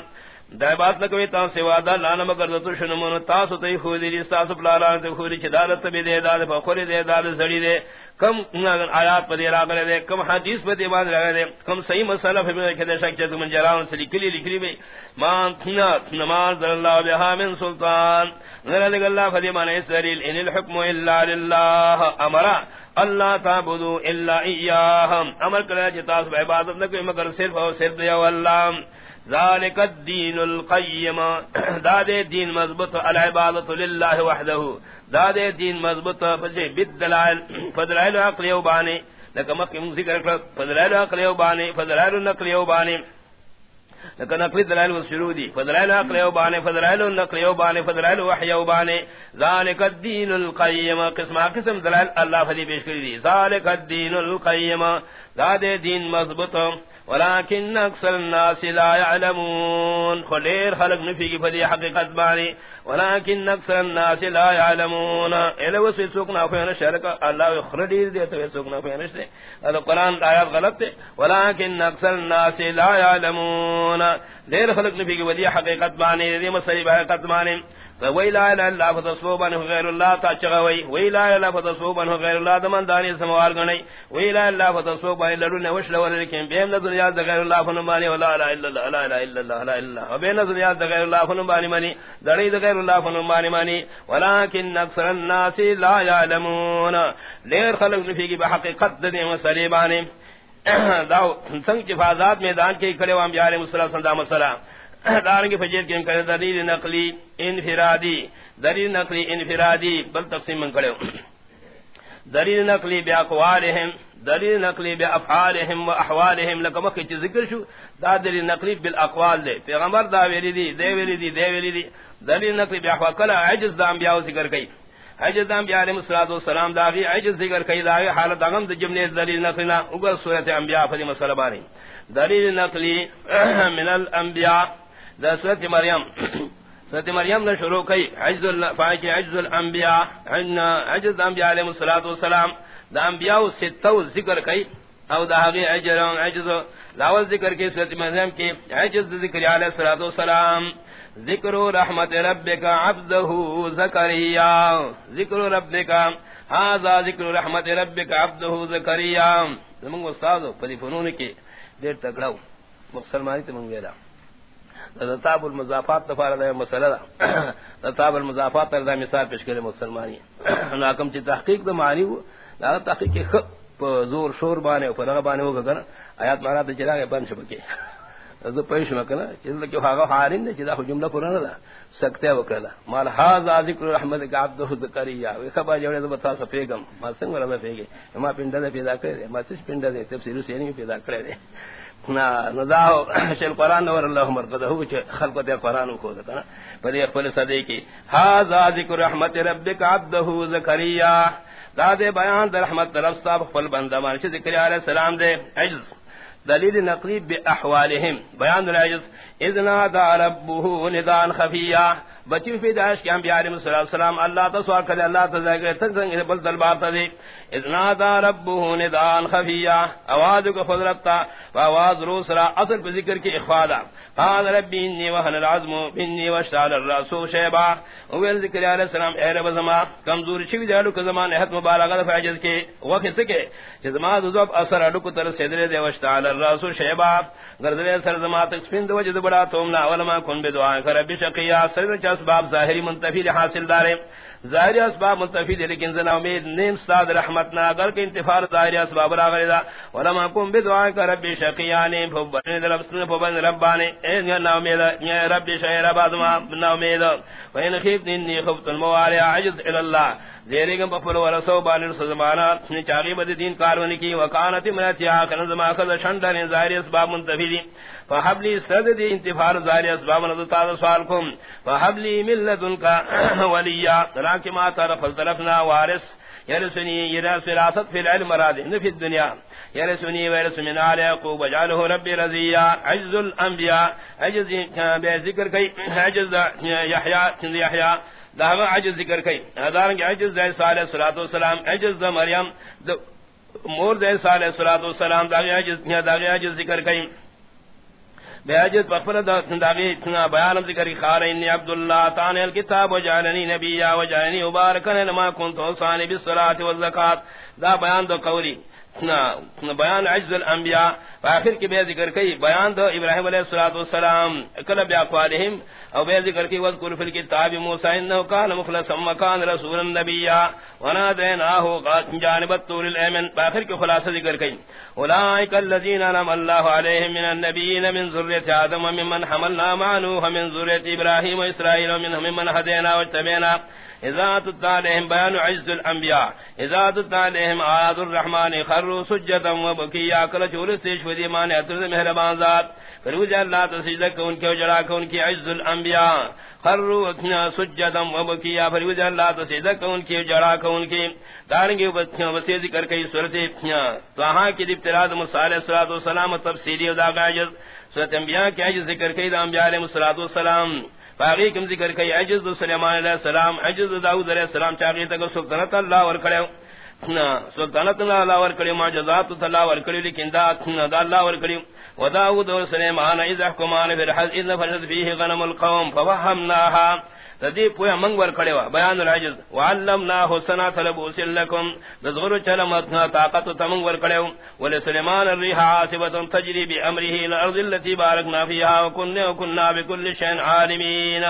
دا بات نہ کوئی تا سوا دا لانا مگر تو شنو من تا سو تے خو دی تا سو بلا لا تے خو دی چدارت بھی دے داد بخوری دے داد زڑی دے۔ کم آیات پہ دے راغلے دے، کم حدیث پہ دے باز راغلے دے، کم صحیح مسئلہ پہ کہ شک چ من جراون سے لکلی لکلی میں ما نماز اللہ بها من سلطان۔ غیر اللہ فدی معنی سریل ان الحكم الا لله. امر اللہ تعبدو الا ایاہم امر کرے جتا سب عبادت نہ کوئی مگر صرف اور صرف یا اللہ ذالک الدین القیم داد دین مضبوط، العبادت للہ وحدہ داد دین مضبوط، فجے بالدلائل. فدلائل عقل یوبانی. لکہ مکہ ذکر کر فدلائل عقل یوبانی، فدلائل نقل یوبانی. لکن نقلی دلائل و شروع دی فدلائل عقل یو بانے فدلائل نقل یو بانے فدلائل وحی یو بانے ذالک الدین القیم. قسم قسم دلائل اللہ فدی پیش کری دی ذالک الدین القیم. ذات دین مضبط ولكن اكثر الناس لا يعلمون. خلير خلق نفي کی فدی حقیقت بانی ولكن اكثر الناس لا يعلمون. الا وسي سوکنا فین شرک اللہ خردیر دے تو سوکنا فین سے قرآن آیات غلط. ہے ولكن اكثر الناس لا يعلمون. دیر خلق نفی کی ودی حقیقت بانی دی مسئلہ حقیقت بانی وی لا الہ الا فتسبو بن غیر اللہ تا چغوی وی لا الہ فتسبو غیر اللہ دمن دانی سموال گنی. وی لا الہ فتسبو لرن وش لور لیکن بیم نظر یاد غیر اللہ فن مانی ولا الہ الا اللہ لا الہ الا اللہ لا الہ و نظر یاد غیر اللہ فن مانی مانی دڑی غیر اللہ فن مانی مانی ولکن اکثر الناس لا يعلمون دیر خلق نفی کی بحقیقت دی مسئلہ بانی. سنگ جفازات میدان کے کھڑے وام بیارے مسلح صلی اللہ علیہ وسلم دارنگی فجیر کے امکان دلیل نقلی انفرادی، دلیل نقلی انفرادی بل تقسیم من کھڑے دلیل نقلی باقوالهم دلیل نقلی بافعالهم واحوالهم لکم کی ذکر شو، دا دلیل نقلی بالاقوال دے۔ پیغمبر دا ویلی دی، دے ویلی دی، دے ویلی دی۔ دلیل نقلی باحوال کلا عجز دا انبیاء ذکر کئی۔ عجز دا انبیاء علیہ الصلوۃ والسلام دا وی عجز ذکر کئی، دا غی حالت اغم دا جملے دلیل نقلینا اوگر سورۃ انبیاء فدی مسئلہ بانی۔ دلیل نقلی من الانبیاء دا سورۃ مریم. سورۃ مریم نے شروع کی عجز الفائق عجز الانبیاء. عجز انبیاء علیہ الصلوۃ والسلام. دا انبیاء ستو ذکر کئی. او دا حقی عجر عجز لاول ذکر کی سورت مریم کی. عجز ذکر علیہ الصلوۃ والسلام. ذکر رحمت ربک عبده زکریا. ذکر ربک هذا ذکر رحمت ربک عبده زکریا. زمون استاد پلی فنون کی دیر تکڑاو. مسلمانی تے منگ ویلا تاب المضافات تفار دا مسئلہ دا تاب المضافات دا مثال پیش کرے مسلمانی ناکم چی تحقیق دا معنی ہو دا تحقیق کے خ زور شور بانے پر رغ بانے ہوگا کنا آیات مارا تے چلا گئے بن شبکے از پیش مکنا چیز کہ ہاگا حارین نے چیز جملہ قران دا سکتے وکلا مال ھذا ذکر رحمت کا عبد زکریا و خبا جوڑے تو بتا سپیگم ما سنگ ولا پیگے ما پنڈا دے پیدا کرے دے ما سچ پنڈا دے تفسیر سے نہیں پیدا کرے نا نذاو شل قران اور اللہ مرقدہ، ہو خلق دے قران کو دا پر یہ خپل صدی کی ھذا ذکر رحمت ربک عبده زکریا۔ داد بیان در رحمت طرف صاحب خپل بندہ مان ذکر علیہ السلام دے عجز، دلیل نقلی بیان العجز اذنا دا ربه ندان خفیہ۔ بچی فی داش کے انبیاء علیہ السلام اللہ تسوا کرے، اللہ تذکر تک سنگ بل دربار تا دے۔ اذنا دا ربه ندان خفیہ، آواز کو فضلتا آواز روسرا اصل پر ذکر کی اخفادا قال ربی انی وحن العظم انی واشتعال الرسول شیبا۔ اویل ذکر علیہ السلام، اے رب زما کمزور چوی دالو کہ زمان حد مبالغہ فاجز کے وقت کے۔ زما ذوب اثر اڈو کو تر صدر دے واشتعال الرسول شیبا۔ گردے سر زما تک سپند وجد بڑا تومنا علماء کن بدعا کر رب شقیا سر چ اسباب ظاہری منتفی حاصل دارے۔ ظاہری اسباب منتفی دے لیکن زنا امید نیم استاد رحمت نہ اگر کہ انتفار ظاہری اسباب را غردا علماء کن بدعا کر رب شقیان نے رب، سن بھبن ربان اے نا امید یا رب شہر بعد ما نا امید وین خیف انی خفت الموالع عجز الى الله۔ زیرے گم بفل ورسو بالر سزمانا نے چاغی بد دین کارون کی وکانت مرتی آخر زما خذ شندن ظاہری اسباب منتفی دی فحبلی صد دی انتفار ظاہری اسباب نظر تازہ سوال کم. فحبلی ملتن کا ولیہ تراکی ما طرف طرفنا وارس یرسنی یعنی یرس راست فی العلم مراد فی الدنیا. یعنی یرسنی ویرس من آل یعقوب وجعله ربی رضیا عجز الانبیاء، عجز، بے ذکر کئی، عجز یحیاء. چند عجز ذکر کئی ادارنگ عجز دے صالح صلوات والسلام، عجز دا مریم مور دے صالح صلوات والسلام، دا عجز دا عجز ذکر کئی بیاجت بخبر دا داغی اتنا بیانم ذکر خار انی عبداللہ تانی الکتاب وجعلنی نبیا وجعلنی مبارکن لما کنتو صانی بالصلاة والزکاة دا بیان دا قولی. بیان عجز الانبیاء. آخر کی بے ذکر کئی بیان دو ابراہیم علیہ الصلوۃ والسلام. کل بیاقوالہم او بے ذکر کی وذکر فی الکتاب موسی انه کان مخلصا وکان رسول النبی ونادیناه جانب الطور الامن آخر کی خلاصہ ذکر کئی اولئک الذین انعم الله علیہم من النبیین من ذریۃ آدم وممن حملنا مع نوح من ذریۃ ابراہیم و اسرائیل ومنهم من هدینا واجتبینا اذا تطالهم بيان عز الانبياء، اذا تطالهم آيات الرحمن خروا سجدا وبكيا كل چور سے شودی مان اتر مہربان ذات۔ فروج اللہ تسجدہ کون کے جڑا کون کی عز الانبیاء۔ خروا سجدا وبكيا فروج اللہ تسجدہ کون کے جڑا کون کی دارنگے بچوں وسی ذکر کئی سورت تو ہاں کی ابتلاء موسی علیہ الصلوۃ والسلام تفسیری ادا گاجز۔ سورت انبیاء کے ذکر کئی انبیاء علیہ الصلوۃ والسلام۔ باغی کم ذکر کئی، عجز سلیمان علیہ السلام، عجز داؤد علیہ السلام چاہیے تک سلطنت اللہ ورکڑے سلطنت اللہ ورکڑے معجزات اللہ ورکڑے لیکن دا دا اللہ ور کرے وداؤد و سلیمان، اذا حکمان فرحز اذا فرحز فيه غنم القوم فوهمناها تدی پویا منگ ور کھڑے وا بیان العجز. وعلمنا حسنا طلب لكم. ذغر چلمت طاقت تمنگ ور کھڑے ول سلیمان الريح عاصفه تجري بامره الى الارض التي باركنا فيها وكنا وكنا بكل شيء عالمين.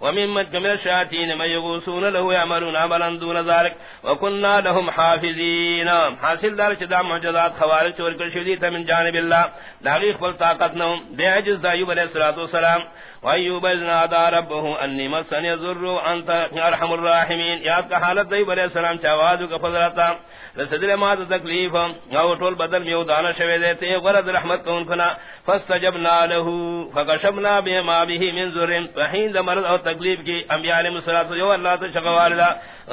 ومن كمل الشياطين ما يغوصون له يعملون عملا دون ذلك. وكنا لهم حافظين. حاصل دار چدا معجزات خوارج اور کل شدید من جانب اللہ لاغی خپل طاقت نو بے عجز دا علیہ الصلوۃ والسلام. وایوب اذ نادى ربه انی مسنی مسن یضر انت ارحم الراحمین یاد کا حالت دی علیہ السلام چاوازو کا فضلتا رسدل ما تکلیف. او ټول بدل میو دانا شوی دے تے ورد رحمت کون کنا. فاستجبنا له فكشفنا بما به من ذر. فحين مرض او تکلیف کی انبیاء علیہ الصلوۃ یو اللہ تو شکوالدا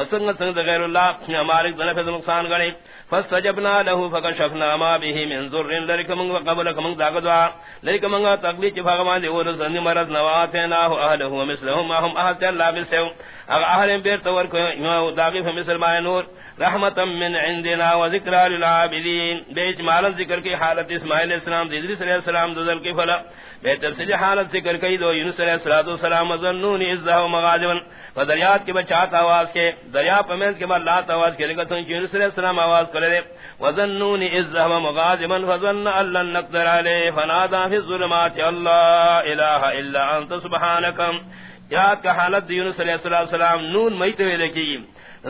سنگ سنگ غیر اللہ مالک ذنب نقصان گڑے فاستجبنا له فكشفنا ما به من ذر لرک من قبل کم داغ دعا لرک من تکلیف بھگوان دی اور زن مرض نواتنا اهله ومثلهم هم اهل الله بسو اهل بیر تور کو داغ مثل ما نور. رحمتا من عندنا وذکر للعابدین. بے اجمالا ذکر کی حالت اسماعیل السلام، ادریس علیہ السلام ذل کی فلا. بے تفصیل حالت ذکر کی دو یونس علیہ الصلوۃ والسلام ظنون اذا مغاضبا فدریات کے بچات آواز کے، دریا پمند کے بعد لات آواز کے لگا تو یونس علیہ السلام آواز کرے دے۔ وظنون اذا مغاضبا، فظن ان لن نقدر علیہ فنادى في الظلمات الله اله الا انت سبحانك یا کا حالت یونس علیہ السلام نون میت لکی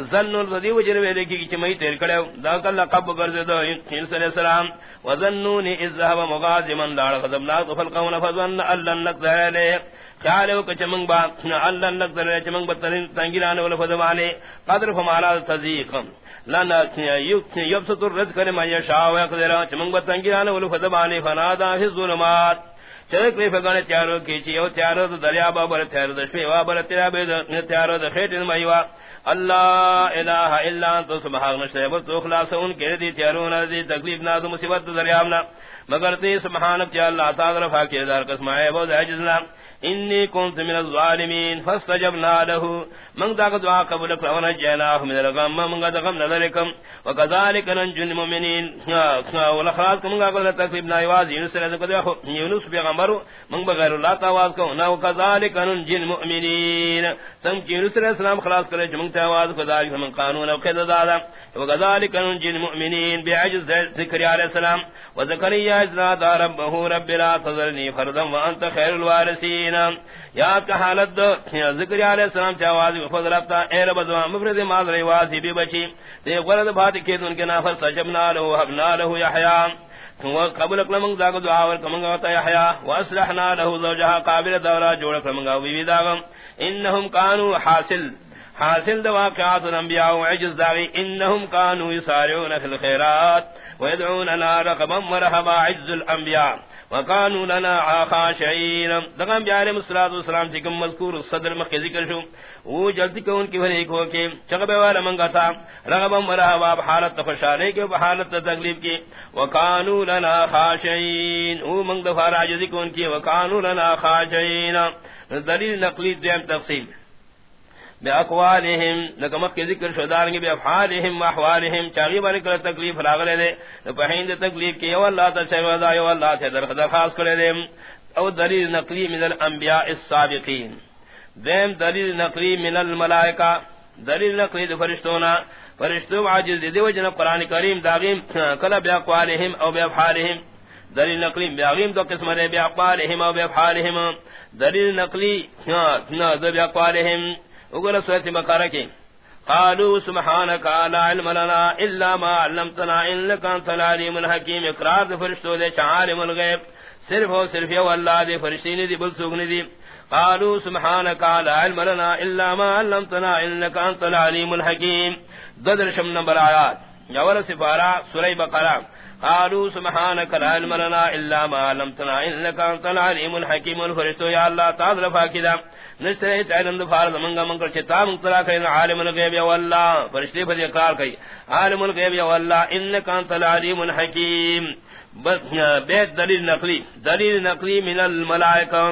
ظن الذي وجر ویلے کی کہ تیر کڑے دا کلا قب کر دے دو علیہ السلام وظنون اذ ذهب مغازما دار غضبنا فالقون فظن ان لن نقدر عليه۔ خیال او کچ منگ با ان نقدر عليه منگ بترین تنگیران ول فزمانے قدر فمارا تذیق لنا یبسط الرزق لمن يشاء ويقدر۔ چمنگ بتنگیران ول فزمانے فنادا في الظلمات۔ چرک میں فگانے تیارو کی یو تیارو دا دریا بابر تیارو دا دشوی وابر تیارو دا دخیٹن مائیوا اللہ الہ الا انتو، سبحان نشتے بس تو خلاص ان کے دی تیارون دی، تکلیف نہ تو مصیبت دریامنا مگر تی سبحانک چی اللہ تعالی رفا کے دار قسمائے بود عجزنا انی کنت من الظالمین فاستجبنا له. من دا دعا قبول قبل کرنا جنا من الغم، من دا غم نظرکم وكذلك ننجو المؤمنین والاخراج من قبل تکلیف نا یواز یونس نے کہا یونس پیغمبر من بغیر اللہ تواز کو نہ وكذلك ننجو المؤمنین سم یونس علیہ السلام خلاص کرے جمن تواز كذلك من قانون او قید دادا وكذلك ننجو المؤمنین بعجز ذکر علیہ السلام. وزکریا اذ نادى ربه، رب لا تذرني فردا وانت خير الوارثين. مبینہ یاد کا حالت دو ذکر علیہ السلام چا چاواز فضل ابتا اے رب زمان مفرد ماذر واسی بھی بچی. تے غرد بات کے ان کے نافر سجبنا له وحبنا له یحیاء قبل کلمنگ داغ دعا ور کمنگ وتا یحیاء واصلحنا له زوجها قابل دورا جوڑ کلمنگ وی وی داغم. انہم کانوا حاصل. حاصل دو واقعات الانبیاء وعجز داغی. انہم کانوا یسارعون فی الخیرات ویدعوننا رقبا مرحبا عجز الانبیاء. وقانو لنا خاشعین دغم بیارے مسلات والسلام چکم مذکور صدر مخی ذکر شو وہ جلدی کو ان کی بھنے کو کہ چغبے والا منگا تھا. رغبا مرحبا بحالت خوشانے کے بحالت تکلیف کی وقانو لنا خاشعین وہ منگ دفار عجزی کو ان کی وقانو لنا خاشعین دلیل نقلی دیم تقسیم بے باقوالهم لکمت کے ذکر شدار کے بے گے بافعالهم واحوالهم چاغي بارے کر تکلیف راغلے دے تو ہند تکلیف کی او اللہ تعالی ودا او اللہ سے درخواست کرے دے او دلیل نقلی من الانبیاء السابقین. دیم دلیل نقلی من الملائکہ دلیل نقلی دے فرشتونا. فرشتو عاجز دی وجن قران کریم داغیم کلا باقوالهم او بے بافعالهم دلیل نقلی بیاغیم دو قسم دے باقوالهم او بے بافعالهم دلیل نقلی نہ باقوالهم اگر سورت بقرہ کی قالوا سبحانك لا علم لنا الا ما علمتنا انك انت العليم الحكيم. اقرار فرشتو دے عالم الغیب. صرف اور صرف یہ اللہ دے فرشتے نے دی، بل سوگنے دی. قالوا سبحانك لا علم لنا الا ما علمتنا انك انت العليم الحكيم. ددر شم نمبر آیات. اول سفارہ سورہ بقرہ. قالوا سبحانك لا علم لنا الا ما علمتنا انك انت العليم الحكيم الفرشتو یا اللہ تعالی رفا کدا نشتے تعلم فارض منگا منکر چتا منترا کین عالم الغیب یا اللہ فرشتے پر اقرار کی عالم الغیب یا اللہ انک انت العلیم الحکیم بیت دلیل نقلی دلیل نقلی من الملائکہ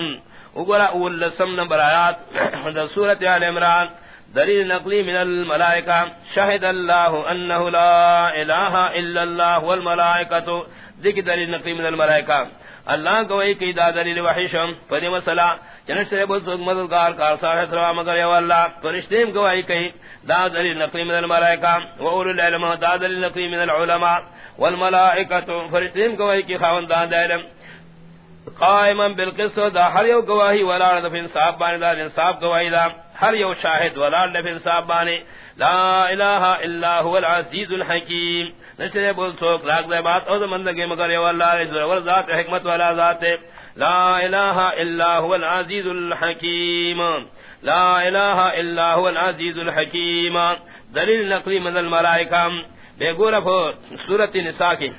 اگرا اول لسم نمبر آیات سورت آل عمران. دلیل نقلی من الملائکہ، شہد اللہ انہ لا الہ الا اللہ والملائکہ ذکر دلیل نقلی من الملائکہ۔ اللہ گوئی کی دا دلیل وحیشم پدی مسئلہ۔ چنش سے بل سوک مددگار، کار صاحب روا مگر یو اللہ فرشتیم گوئی کی دا دلیل نقلی من الملائکہ۔ و اولو العلم، دا دلیل نقلی من العلماء۔ والملائکہ فرشتیم گوئی کی خواہن دا دلیل۔ قائما بالقسط، دا ہر یو گواہی ولا دا انصاف بانے دا انصاف گواہی دا ہر یو شاہد ولا دا انصاف بانے لا الہ الا هو العزیز الحکیم۔ نشتے بول سوک لاکھ دے بات، او زمندگی مگر یو اللہ رضا ور ذات حکمت والا ذات۔ لا الہ الا هو العزیز الحکیم۔ لا الہ الا هو العزیز الحکیم۔ دلیل نقلی من الملائکہ۔ بے گورا پھو سورت نساء کی۔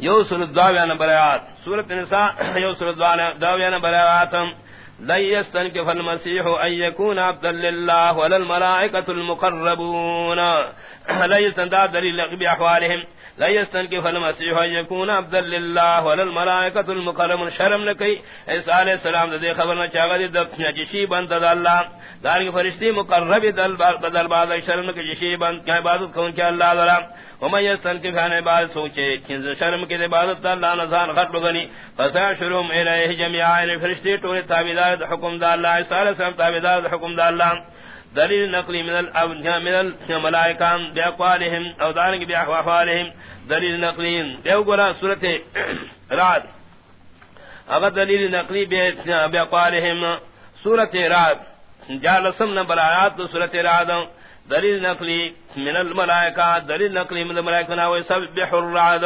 یو سورت دعویہ نمبر آیات. سورت نساء یو سورت دعویہ نمبر آیات. لن يستنكف المسيح أن يكون عبدا لله ولا الملائكة المقربون. لن يستنكف دليل بأحوالهم لا يستنكف المسيح يكون عبدا لله، ولا الملائكة المقربون شرم لكي عيسى عليه السلام دے خبر نہ ذي خبرنا چاغد دفنا جشيبا تد الله. دارك فرشتي مقرب دل بدل بعض شرم لكي جشيبا عبادت كون كي الله ذرا ومن يستنكف عن عبادت سوچے. كنز شرم كي عبادت الله نظان خط بغني فساشرهم إليه جميعا فرشتي طول تابدار حكم دا الله عيسى عليه السلام تابدار حكم دا الله دلیل نقلی من الابنیاء من الملائکان بیاقوالهم او دارنگ بیاقوالهم دلیل نقلی دیو گورا صورت رات اگر دلیل نقلی بیاقوالهم صورت رات جالسم نمبر آیات دو صورت رات دلیل نقلی من الملائکہ دلیل نقلی من الملائکہ ویسبح الرعد.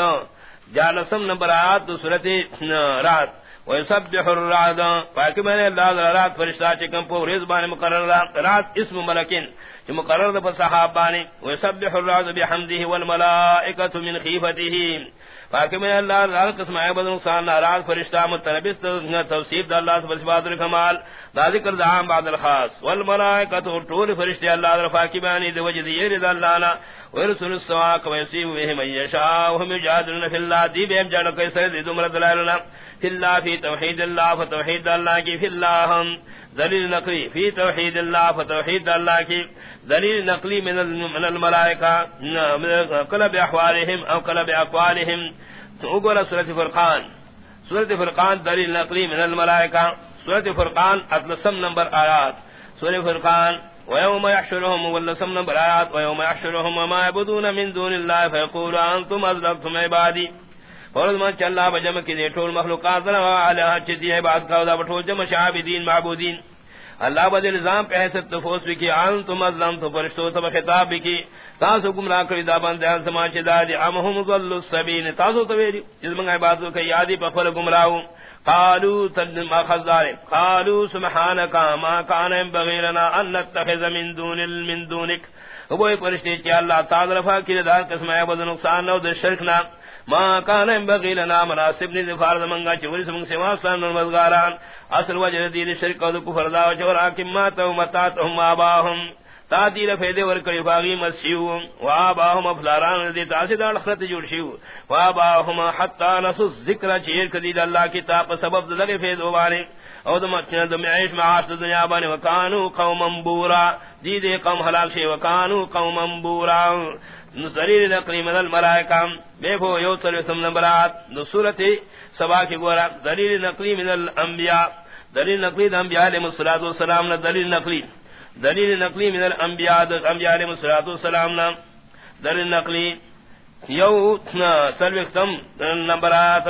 جالسم نمبر آیات دو صورت رات ويسبح الرعد فاكي میں اللہ رات فرشتہ چکم پو رزبان مقرر رات اسم ملکین جو مقرر دا صحابانی ويسبح الرعد بحمده والملائکة من خیفته فاكي میں اللہ رات قسم ہے عبد نقصان رات فرشتہ، متنبس توصیب دا اللہ سبحانہ صفات الکمال دا ذکر دا عام بعد الخاص۔ والملائکة طول فرشتہ اللہ فاكي بانی دا وجد يرد اللہ ورسل السواق ويصيب به من يشاء وهم يجادلون في الله۔ دي بهم جانو كيسر دي دمر دلالنا في الله في توحيد الله فتوحيد الله کی في الله دلیل نقلی في توحيد الله فتوحيد الله کی دلیل نقلی من من الملائکہ قلب احوالهم او قلب اقوالهم تو سورة فرقان۔ سورة فرقان دلیل نقلی من الملائکہ۔ سورة فرقان اطلسم نمبر آیات۔ سورة فرقان، ويوم يحشرهم، واللسم نمبر آيات ويوم يحشرهم، وما يبدون من دون الله فيقول أنتم أزلفتم عبادي۔ فرض من چل اللہ بجمع کی دیٹول مخلوقات علیہ چیزی عباد کا دا بٹھول جمع شعبدین معبودین۔ اللہ بد الزام پہ حیثت تفوس بھی کی انتم ازلم تو فرشتو تب خطاب بھی کی۔ تاسو گمراہ کری دا بند دیان سمان چی دادی امہم ظل السبین تاسو تویری جس منگا عبادتو کہ یادی پہ فل گمراہو قالوا تدن ما خزار قالوا سبحانك ما كان ينبغي ان نتخذ من دون من دونك وہ فرشتے کہ اللہ تعالی رفا کی دار قسم ہے بد نقصان نو در شرک نہ ما كان ينبغي لنا مناسب نے فرض منگا چوری سم سوا سن مزگاران اصل وجہ دی شرک اور کفر دا چورا کہ ما تو متا تو اباهم تادیر فیدے ور کری باغی مسیو. وا باہم افلاران دی تاسی دال خرت جوڑ شیو. وا باہم حتا نسو ذکر چیر کدی اللہ کتاب سبب لگے فیض وبانے او دم چن دم عیش معاش دنیا بانے وکانو قوما بورا. دی دے قوم ہلاک شے وکانو قوم قوما بورا نصریر نقلی من الملائکہ بے بھو یو تر سم نمبرات۔ نو سورت سبا کی گورا دلیل نقلی من الانبیاء۔ دلیل نقلی دا انبیاء علیہ الصلوۃ والسلام دلیل نقلی۔ دلیل نقلی من الانبیاء انبیاء علیہ الصلوۃ والسلام نا۔ دلیل نقلی، یو سلوکتم نمبرات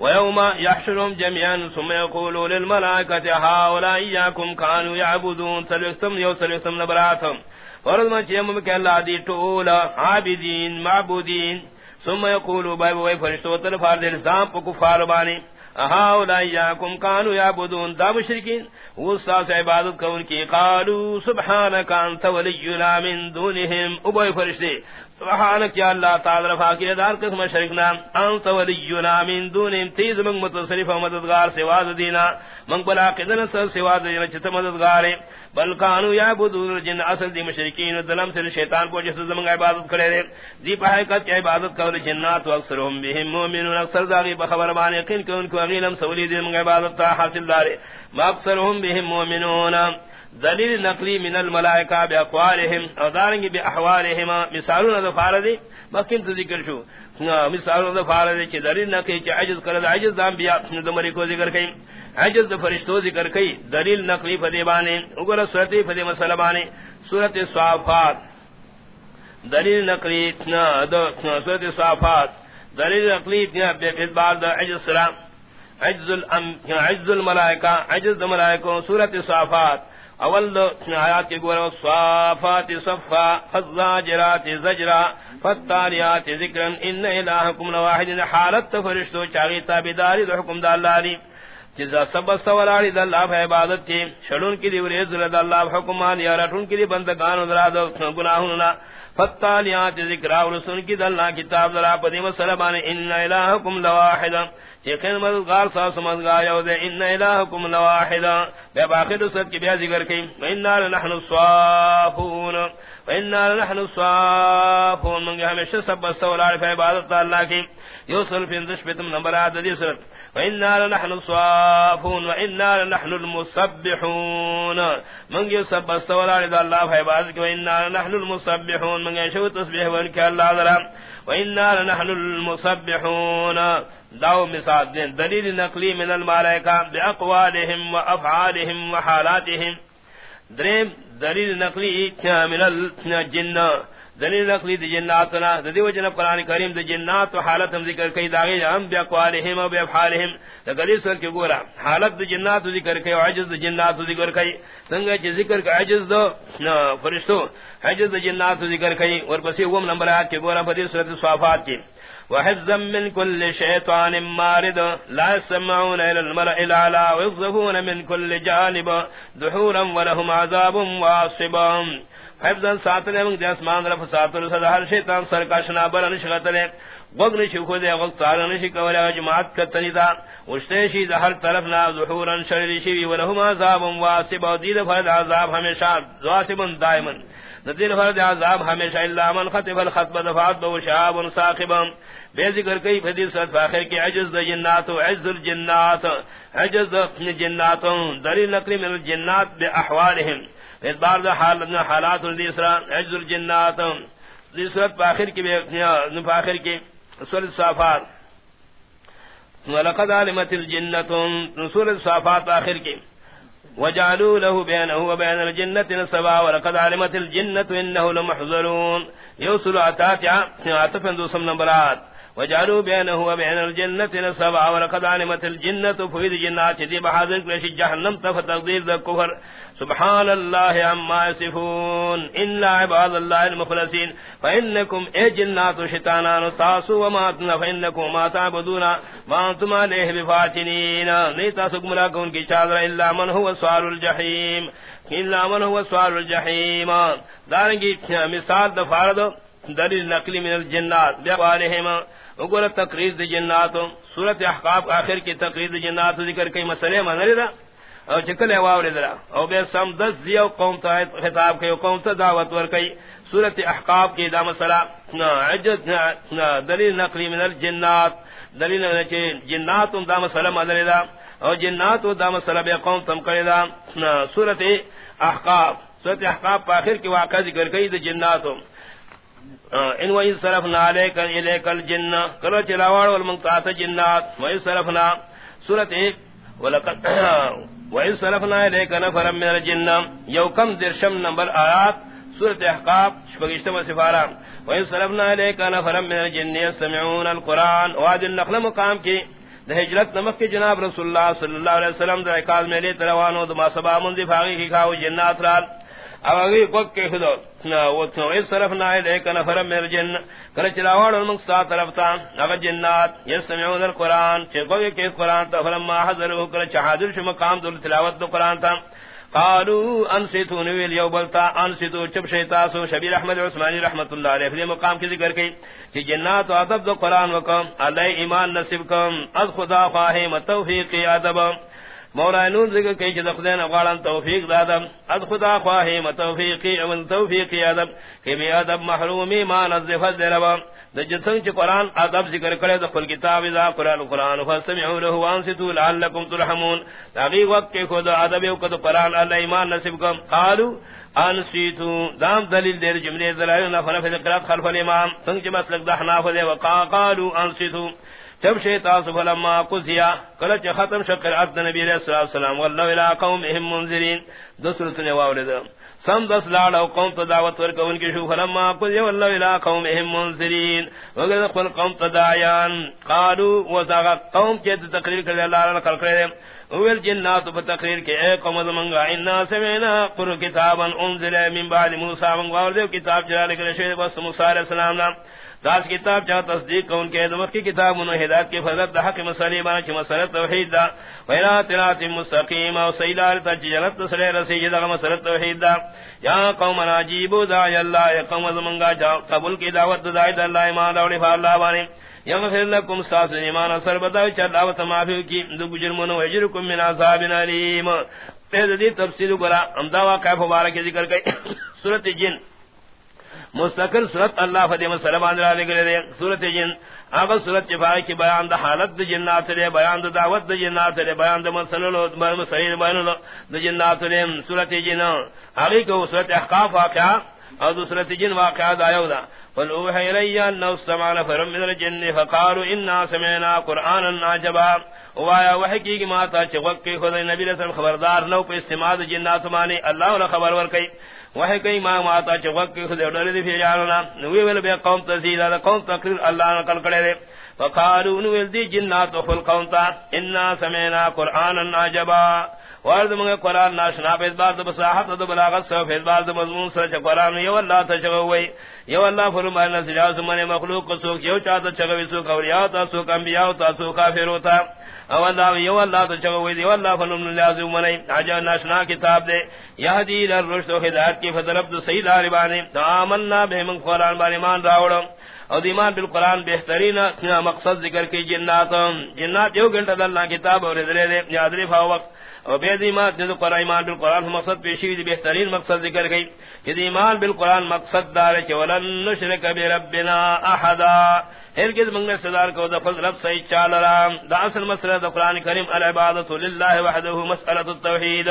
ويوم يحشرهم جميعا ثم يقولوا للملائكة هؤلاء إياكم كانوا يعبدون سلوكتم يو سلوكتم نبراتهم فرض ما چیم کہ اللہ دی طول عابدین، معبودین۔ ثم يقولوا بای بای فرشتو تلفار دل زام پا کفار بانی۔ اہا اولائی اہاؤلائی کانو یابدون دا مشرکین۔ وستاس عبادت کون کی؟ قالو سبحانک انت ولینا من دونہم۔ ابوئی فرشتے سبحانک یا اللہ تعالی رفا کی دار قسم شرکنا انت ولینا من دونہم تیز منگ متصرف و مددگار سواز دینا. منگ بلا قدن سر سواز دینا چتا مددگارے بل کانو یا بدور جن اصل دی مشرکین دلم سے شیطان کو جس زمان عبادت کرے رہے دی پہکت کی عبادت کرے جنات و اکثر ہم بهم مومنون، اکثر داغی بخبر بان یقین کہ ان کو اغیلم سولی دی من عبادت تا حاصل دارے. ما اکثر ہم بهم مومنون. دلیل نقلی من الملائکہ باقوالهم او دارنگی باحوالهم مثالون دفار دی مکن تو ذکر شو. مثالون دفار دی چی دلیل نقلی چی عجز کرد عجز دام بیا دمری کو ذکر کئی. عجز دا فرشتو ذکر کئی دلیل نقلی فدی بانے اگر صورت فدی مسئلہ بانے. صورت صافات دلیل نقلی صورت صافات دلیل نقلی اتنا بے بار دا عجز سلام. عجز, عجز الملائکہ عجز دا ملائکہ صورت صافات. اول آیات کے گورا صافات صفا فزاجرات زجرا فتاریات ذکرن ان الہکم لواحد حالت فرشتو، چاگی تابداری دا حکم دا اللہ علی جزا سب سوالاری دا اللہ عبادت کی شڑون کی دی وریز رد اللہ حکمان، یا رٹون کی دی بندگان ادراد گناہونا فتالیات ذکر ورسون کی دا اللہ کتاب درا پدی مسلمان ان الہکم لواحدا یقین مددگار ساس مددگار یو دے، ان الہکم لواحدا بے باقی رسد کی بیا ذکر کی وَإِنَّا لَنَحْنُ الصَّافُونَ وَإِنَّا لَنَحْنُ الصَّافُونَ منگے ہمیشہ سب بستولار عبادت اللہ کی۔ یوسل فی اندش بیتم نمبرات دی سرت وإنا لنحن الصافون وإنا لنحن المسبحون۔ من يسب استولا لذا الله فعبادك وإنا لنحن المسبحون۔ من يشو تسبح وإنك الله ذرا۔ وإنا لنحن المسبحون۔ داو مثال دين دليل نقلي من الملائكة بأقوالهم وأفعالهم وحالاتهم دريم دلیل نقلی من الجن دلیل نقلی دی جناتنا، دی وجن قرآن کریم دی جنات و حالت ہم ذکر کئی، داغی ہم بی اقوالہم و بی افحالہم لگلی سر کی گورا، حالت دی جنات ذکر کئی و عجز دی جنات ذکر کئی. سنگا چی ذکر کا عجز دو فرشتو، عجز دی جنات ذکر کئی. اور پسی وم نمبر آت کی گورا فدی صورت صحفات کی. وحفظا من كل شيطان مارد لا يسمعون إلى الملأ العلا ويقذفون من كل جانب دحورا ولهم عذاب واصبا حفظا ساتنے من جسمان رف ساتر صدا ہر شیطان سر کا شنا بر نشغتنے وگ دے وقت سارا نشکو لے جماعت کتنی دا وشتیشی دا ہر طرف نا ظہورا شرری شوی ولہم عذاب واسب دید فرد عذاب ہمیشہ واسب دائما ندیر فرد عذاب ہمیشہ اللہ من خطف الخطب دفعات بو شعاب ساقبا بے ذکر کئی فدیر صد فاخر کی عجز دا جنات و عجز الجنات. عجز دا جنات دلیل نقلی من الجنات بے احوالهم اس بار دا حال حالات الدیسرا عجز الجنات. دیسرت پاخر کی پاخر کی سور الصافات ولقد علمت الجنت سور الصافات آخر کی. وجعلوا له بينه وبين الجنة نسبا ولقد علمت الجنة إنه لمحضرون يوصل عتات عطفا دو سم نمبرات وجعلوا بينه وبين الجنة نسبا ولقد علمت الجنة فهد جنات دي بحاضر كلش جهنم تفتقدير ذا كفر. سبحان الله عما يصفون. إلا عباد الله المخلصين. فإنكم اي جنات شتانان تاسو وما فإنكم ما تعبدون. ما أنتم عليه بفاتنين. نيتاسكم لكم كي شادر إلا من هو سوال الجحيم. إلا من هو سوال الجحيم. دارنگی مثال دفارد. دلیل نقلی من الجنات. بأقوالهما اگر تقریر دی جنات سورت احقاب آخر کی تقریر دی جنات ذکر کئی مسئلے منری دا او چکل اواوری دا او بے سم دس دیو قوم تا خطاب کئی قوم تا دعوت ور کئی سورت احقاب کی دا مسئلہ. عجد دلیل نقلی من الجنات. دلیل نقلی جنات دا مسئلہ منری دا او جنات دا مسئلہ بے قوم تم کئی دا سورت احقاب سورت احقاب پا آخر کی واقع ذکر کئی دا جناتوں ان وئی صرفنا علیک الیک الجن کرو چلاوڑ والمنقات جنات۔ وئی صرفنا۔ سورۃ ایک۔ ولقد وئی صرفنا الیک نفر من الجن یو کم درشم نمبر آیات۔ سورۃ احقاف۔ شپگشتم سفارہ۔ وئی صرفنا الیک نفر من الجن يستمعون القران واد النخل مقام کی۔ ہجرت نمک کے جناب رسول اللہ صلی اللہ علیہ وسلم در اکاز میں لے تروانو دما سبا منذ فاغی کی کھاو جنات رات اگی کوک کے خدو وہ تو اس طرف نہ ہے لیکن نفر من الجن کر چلاوڑ من سا طرف تا اگ جنات یسمعون القران چ کوئی کہ قران تو فلما حضروا کر چہادر شم مقام دل تلاوت دو قران تا۔ قالوا انسیتو نویل یو بلتا، انسیتو چپ شیطاسو شبیر احمد عثمانی رحمت اللہ علیہ، فلی مقام کی ذکر کی، کہ جنات و عدب دو قرآن وکم، علی ایمان نصیب کم، از خدا خواہیم توفیقی عدب مولا نون ذکر کئی چیز خدین اغاڑان توفیق دادم. از خدا خواہی متوفیقی امن توفیقی ادب، کہ بی ادب محرومی ما نظفت دربا دجتن چی قرآن ادب ذکر کرے تو دخل کتاب اذا قرآن قرآن فاستمعو له وانستو لعلکم ترحمون. تاقی وقت کے خود ادب اوکد قرآن اللہ ایمان نصب کم. قالو انسیتو دام دلیل دیر جملے دلائل نفر فی ذکرات خلف الامام. سنگ چی مسلک دحناف دے وقا قالو انسیتو جب شیطان فلما قضیا، کل چ ختم شکر عبد نبی علیہ الصلوۃ والسلام والله الى قومهم منذرین۔ دوسرت نے واولد سم دس لاڑ او قوم تو دعوت ور کون کی شو فلما قضیا والله الى قومهم منذرین۔ وگر قل قوم تدایان قالوا وذا قوم کے تقریر کر اللہ تعالی کل کرے اول جنات بتقریر کے، اے قوم منگا ان سمعنا قر کتابا انزل من بعد موسی۔ من اور کتاب جلال کرے شیخ موسی علیہ السلام داس کتاب چاہ تصدیق کون کے دمت کی کتاب انہوں ہدایت کی فضلت دا حق مسئلے بانا چھ مسئلت توحید دا وینا تنات مستقیم و سیدار تا چھ جنت سرے رسی جی جدا مسئلت توحید دا یا قوم ناجیبو دائی اللہ، یا قوم زمنگا جا قبول کی دعوت دائی دا اللہ ایمان دوڑی فا اللہ بانے۔ یغفر لکم ساس ایمان اثر بتاوی چھ دعوت معافی کی۔ دو بجرمون و اجرکم من عذاب علیم۔ پہلے دی تفصیل کرا امدا واقع مبارک ذکر گئی سورۃ جن۔ مستقل سورت اللہ فدی مسلم اندر علی گلے سورت جن اگر سورت چفائی کی بیان دا حالت دا جنات دے، بیان دا دعوت دا جنات دے، بیان دا مسلل دا مسلل بیان دا جنات دے سورت جن۔ اگر کو سورت احقاف واقعا اور سورت جن واقعا دا یو دا۔ قل اوحی الی انہو سمعنا فرم من الجن فقالوا انا سمعنا قرآنا عجبا۔ وایا وحی کی ماتا چوک کی خود نبی رسول خبردار نو پہ استماع جنات مانی، اللہ نے خبر ور کئی وحی کئی ما ماتا چوک کی خود ڈر دی پھر جاننا نوی ول بے قوم تزیل قوم تقریر اللہ نے کل کڑے دے۔ فقالوا نو دی جنات فل قوم تا، انا سمعنا قرانا عجبا۔ وارد منگے قرآن ناشنا پیز بار دو بساحت دو بلاغت سو پیز بار دو مضمون سر چا قرآن یو اللہ تا چگوئی یو اللہ فرمائنا سجاز من مخلوق سوک یو چاہتا چگوئی سوک اولیاء تا سوک انبیاء تا سوک کافر تا. او اللہ یو اللہ تا چگوئی یو اللہ فرمائنا لازم من عجا ناشنا کتاب دے. یهدی للرشد و ہدایت کی فضرب دو سید آربانی تا آمنا بہمن قرآن بانی مان راوڑا اور ایمان بالقرآن بہترین مقصد ذکر کی جنات جنات یو گھنٹہ اللہ کتاب اور ادرے دے. یادری فا وقت بے ایمان جو قرآن ایمان بالقرآن مقصد پیشی دی بہترین مقصد ذکر گئی کہ ایمان بالقرآن مقصد دار کہ ولن نشرک بربنا احدا ہرگز منگنے صدار کو دفض رب سی چال رام۔ دا اصل مسئلہ دا قرآن کریم العبادت للہ وحدہ مسئلہ التوحید۔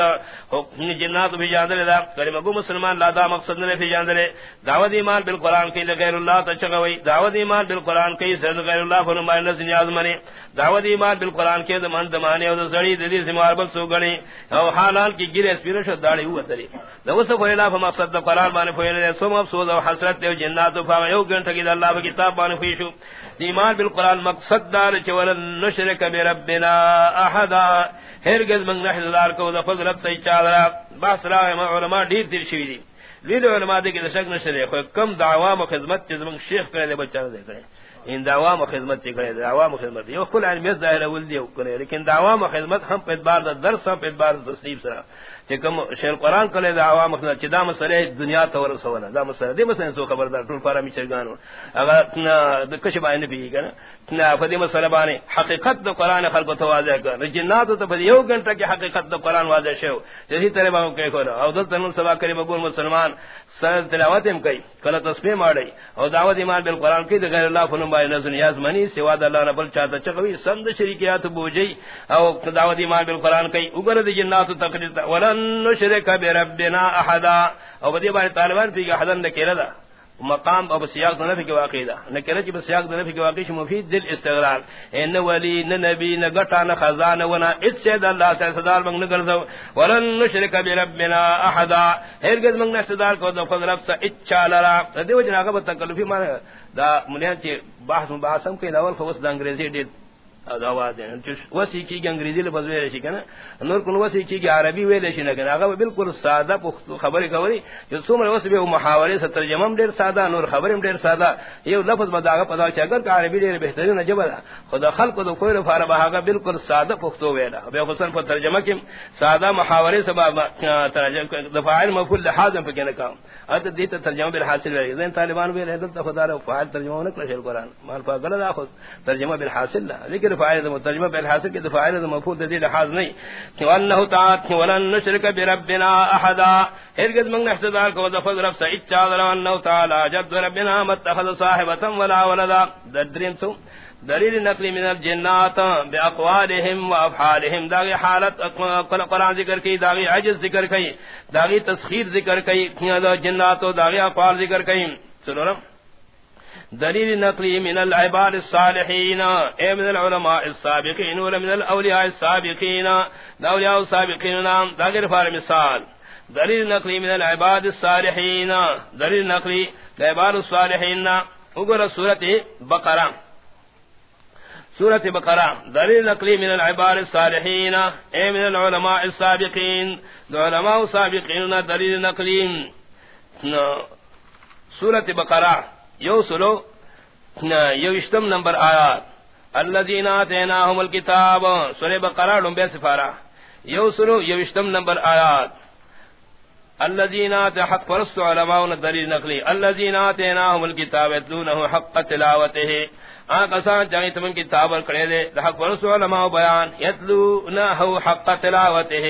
حکم جنات بھی جاندلے دا۔ کریم ابو مسلمان لا دا مقصد نے بھی جاندلے دعوت ایمان بالقرآن کی لغیر اللہ تچگوئی دعوت ایمان بالقرآن کی سید غیر اللہ فرمائے نزل نیاز منی دعوت ایمان بالقرآن کے دمان دمانے اور زڑی ددی سے معربت سو گنی او حالان کی گرے اسپیرش داڑی ہوا تری۔ دا وسو فیلا فمقصد دا قرآن بانے فیلا سو مفسوز و حسرت دے جنات و یو گنٹا کی دا اللہ کتاب بانے فیشو ایمان بالقرآن مقصد دار چولن نشرک بربنا احدا. ہرگز من نحضدار کو دا فضل رب سی چادرہ باس راہ علماء دیر دیر شوی دی. لید علماء دے کی دا شک نشرک کم دعوام و خدمت چیز من شیخ کرے دے بچہ دے کرے. ان دعوام و خدمت چکرے دعوام و خدمت یہ کل علمیت ظاہر اول دیو کرے، لیکن دعوام و خدمت ہم پہ ادبار دا درس، ہم پہ ادبار دا تصنیب سرا. چکم شیل قرآن کرے دعوام و خدمت چی دا مسئلہ دنیا تور سوالا دا مسئلہ دی مسئلہ سو خبردار طول پارا می چرگانو اگر کش بائی نبی کنا فدی مسئلہ بانے حقیقت دا قرآن خلق تو واضح کر جناتو تا فدی یو گھنٹا کی حقیقت دا قرآن واضح شو جیسی طرح باہم کہے کھولا او دل تنون سبا کرے بگون مسلمان سر تلاوت ہم کئی کلا تصمیم ماڑی او دعوت ایمان بالقرآن کی دا غیر اللہ فنم بائی نظر نیاز منی سوا دا اللہ نبل چاہتا چکوی سمد شریکیات بوجی او دعوت ایمان بالقرآن کئی اگر دی جنات تقریر ولن نشرک بربنا احدا او بدی بار طالبان پی حدن نکیرہ دا. مقام اب سیاق نفی کے واقعی دا. نکرہ چی بسیاق نفی کے واقعی مفید دل استغرال این ولی نبی نگتا نخزان ونا ات سید اللہ سے صدار منگ نگرزو ولن نشرک بربنا احدا ہرگز منگ نصدار کو دا فضل رب سا اچھا لرا. دیو جناغا بتکلفی مانا. دا ملیان چی بحث مباحثم کئی داول فوس دا انگریزی دیت وسی کی انگریزی لفظ ویلے شي کنه نور کو وسی کی عربی شي نه کنه هغه بالکل ساده خبره کوي چې څومره وسی به محاوره ست ترجمه هم ډیر ساده، نور ډیر ساده. یو لفظ بداغه پدا چې اگر عربی ډیر بهترین جبل خدا خلق کو کوئی لفاره به هغه بالکل ساده پختو ویلا به حسن په ترجمه کې ساده محاوره سبب ترجمه د مفعول لحاظم په کې کام اته دې ترجمه بالحاصل ویل زين طالبان ویل هدل خدا فاعل ترجمه نه کړل قرآن مال په غلط اخذ ترجمه بالحاصل ذکر فائدہ مترجمہ پہ حاصل کے فائدہ مفعول دے لحاظ نہیں۔ کہ انه تعالی ولن نشرک بربنا احدا۔ ہرگز من احتضار کو ذفض رب سعید چادر انه تعالی جد ربنا متخذ صاحبتا ولا ولدا۔ درین سو، دلیل نقلی من الجنات باقوالهم وافعالهم داغی حالت قرآن ذکر کی، داغی عجز ذکر کی، داغی تسخیر ذکر کی جنات و داغی اقوال ذکر کی۔ سنو رہا دلیل نقلی من العباد الصالحین، اے من العلماء السابقین ولا من الاولیاء السابقین الاولیاء السابقین نام داگر فار مثال. دلیل نقلی من العباد الصالحین، دلیل نقلی العباد الصالحین اگر سورت بقرہ. سورت بقرہ، دلیل نقلی من العباد الصالحین، اے من العلماء السابقین. العلماء السابقین دلیل نقلی. سورت بقرہ یو سلو یوشتم نمبر آیات. الذین آتیناہم الکتاب، سورہ بقرہ لمبے سفارہ. یو سنو یوشتم نمبر آیات. الذين حق فرست علماء دلیل نقلی. الذين اتيناهم الكتاب يتلونه حق تلاوته آقسان جائیں تمن کتاب اور کڑے دے حق فرست علماء بیان. يتلونه حق تلاوته